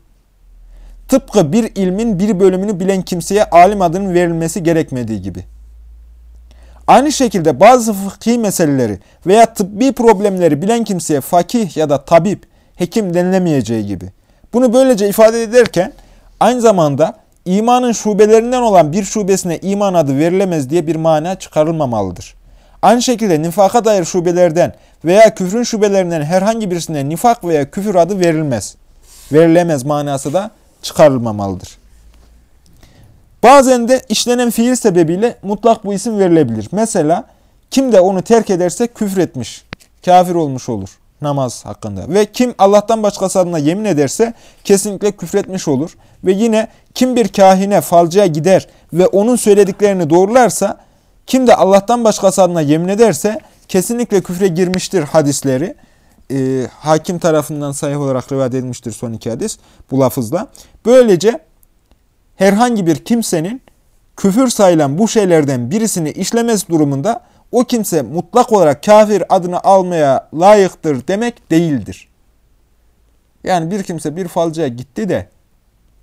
Tıpkı bir ilmin bir bölümünü bilen kimseye alim adının verilmesi gerekmediği gibi. Aynı şekilde bazı fıkhi meseleleri veya tıbbi problemleri bilen kimseye fakih ya da tabip, hekim denilemeyeceği gibi. Bunu böylece ifade ederken aynı zamanda imanın şubelerinden olan bir şubesine iman adı verilemez diye bir mana çıkarılmamalıdır. Aynı şekilde nifaka dair şubelerden veya küfrün şubelerinden herhangi birisine nifak veya küfür adı verilmez. Verilemez manası da çıkarılmamalıdır. Bazen de işlenen fiil sebebiyle mutlak bu isim verilebilir. Mesela kim de onu terk ederse küfretmiş, kafir olmuş olur namaz hakkında. Ve kim Allah'tan başkası adına yemin ederse kesinlikle küfretmiş olur. Ve yine kim bir kahine, falcıya gider ve onun söylediklerini doğrularsa, kim de Allah'tan başkası adına yemin ederse kesinlikle küfre girmiştir hadisleri. Ee, hakim tarafından sahih olarak rivayet edilmiştir son iki hadis bu lafızla. Böylece herhangi bir kimsenin küfür sayılan bu şeylerden birisini işlemesi durumunda o kimse mutlak olarak kafir adını almaya layıktır demek değildir. Yani bir kimse bir falcıya gitti de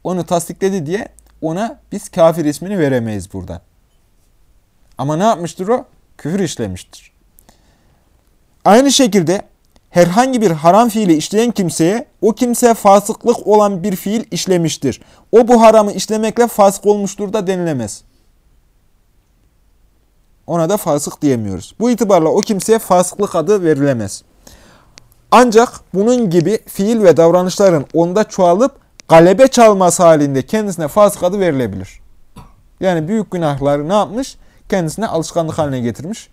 onu tasdikledi diye ona biz kafir ismini veremeyiz buradan. Ama ne yapmıştır o? Küfür işlemiştir. Aynı şekilde herhangi bir haram fiili işleyen kimseye o kimse fasıklık olan bir fiil işlemiştir. O bu haramı işlemekle fasık olmuştur da denilemez. Ona da fasık diyemiyoruz. Bu itibarla o kimseye fasıklık adı verilemez. Ancak bunun gibi fiil ve davranışların onda çoğalıp galebe çalması halinde kendisine fasık adı verilebilir. Yani büyük günahları ne yapmış? Kendisine alışkanlık haline getirmiş.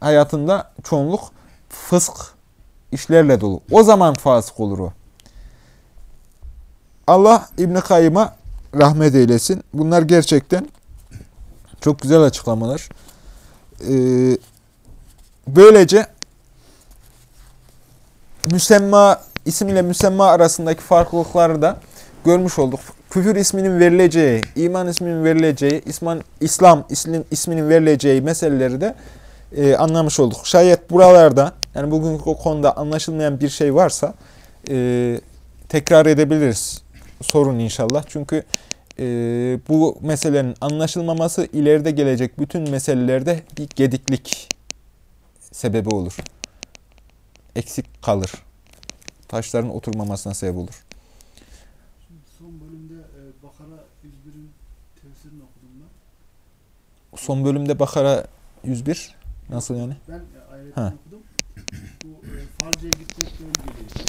Hayatında çoğunluk fısk işlerle dolu. O zaman fasık olur o. Allah İbn-i Kayyım'a rahmet eylesin. Bunlar gerçekten çok güzel açıklamalar. Ee, böylece müsemma isim ile müsemma arasındaki farklılıkları da görmüş olduk. Küfür isminin verileceği, iman isminin verileceği, İsman, İslam ismin, isminin verileceği meseleleri de e, anlamış olduk. Şayet buralarda yani bugün o konuda anlaşılmayan bir şey varsa e, tekrar edebiliriz sorun inşallah. Çünkü e, bu meselenin anlaşılmaması ileride gelecek bütün meselelerde bir gediklik sebebi olur. Eksik kalır. Taşların oturmamasına sebep olur. Şimdi son bölümde e, Bakara 101'in tefsirini okudum ben. Son bölümde Bakara 101 nasıl yani? Ben ayetini Ha. Farcaya gitmekle ilgili.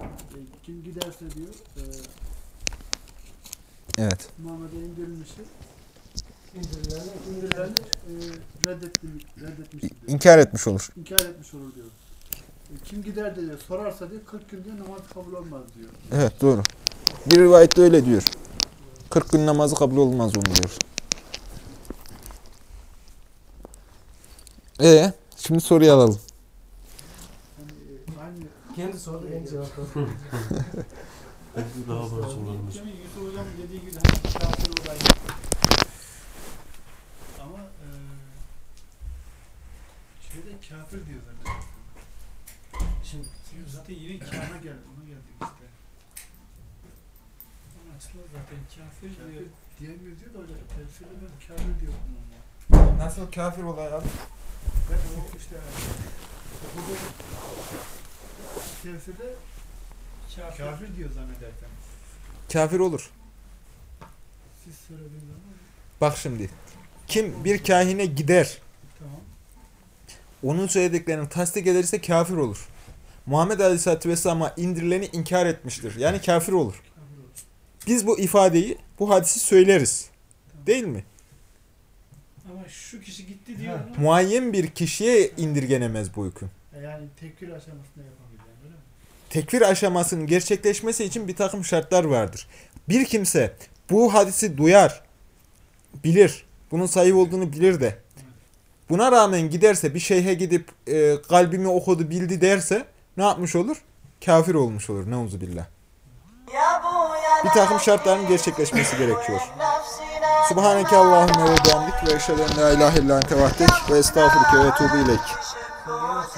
E, kim giderse diyor e, Evet. Muhammed'e indirilmiştir. İndirilenler İndirilenler e, reddettim, reddetmiştir diyor. İnkar etmiş olur. İnkar etmiş olur diyor. E, kim gider de diyor, sorarsa diyor 40 günde namaz kabul olmaz diyor. Evet doğru. Bir rivayette öyle diyor. 40 gün namazı kabul olmaz onu diyor. E şimdi soruyu alalım. Yani Kendi sordu en cevap. Belki daha başınlarımız. Demin Yusuf Hocam dediği gibi hani kafir olayı. Ama e, şeyde kafir diyor zaten. Şimdi zaten yine kâna geldi. Ona geldik işte. Ama aslında zaten kafir diyor. Kafir diyemiyor diyor da hocam. Tefsirde ben kafir diyorum ama. Nasıl kafir olay abi? Ben o işte burada Kafir. kafir diyor zannedersem. Kafir olur. Siz söylediğiniz zaman Bak şimdi. Kim bir kahine gider, tamam. onun söylediklerini tasdik ederse kafir olur. Muhammed Aleyhisselatü Vesselam'a indirileni inkar etmiştir. Yani kafir olur. Biz bu ifadeyi, bu hadisi söyleriz. Değil mi? Ama şu kişi gitti diyor Muayyen bir kişiye indirgenemez bu hüküm. yani tekfir aşamasında mi? Tekfir aşamasının gerçekleşmesi için bir takım şartlar vardır. Bir kimse bu hadisi duyar, bilir, bunun sahih olduğunu bilir de buna rağmen giderse bir şeyhe gidip e, kalbimi okudu bildi derse ne yapmış olur? Kafir olmuş olur. Neuzubillah. Bir takım şartların gerçekleşmesi gerekiyor. Subhaneke Allahümme ve bihamdik ve eşhedü en la ilahe illa ve estağfurke ve etubu ileyk.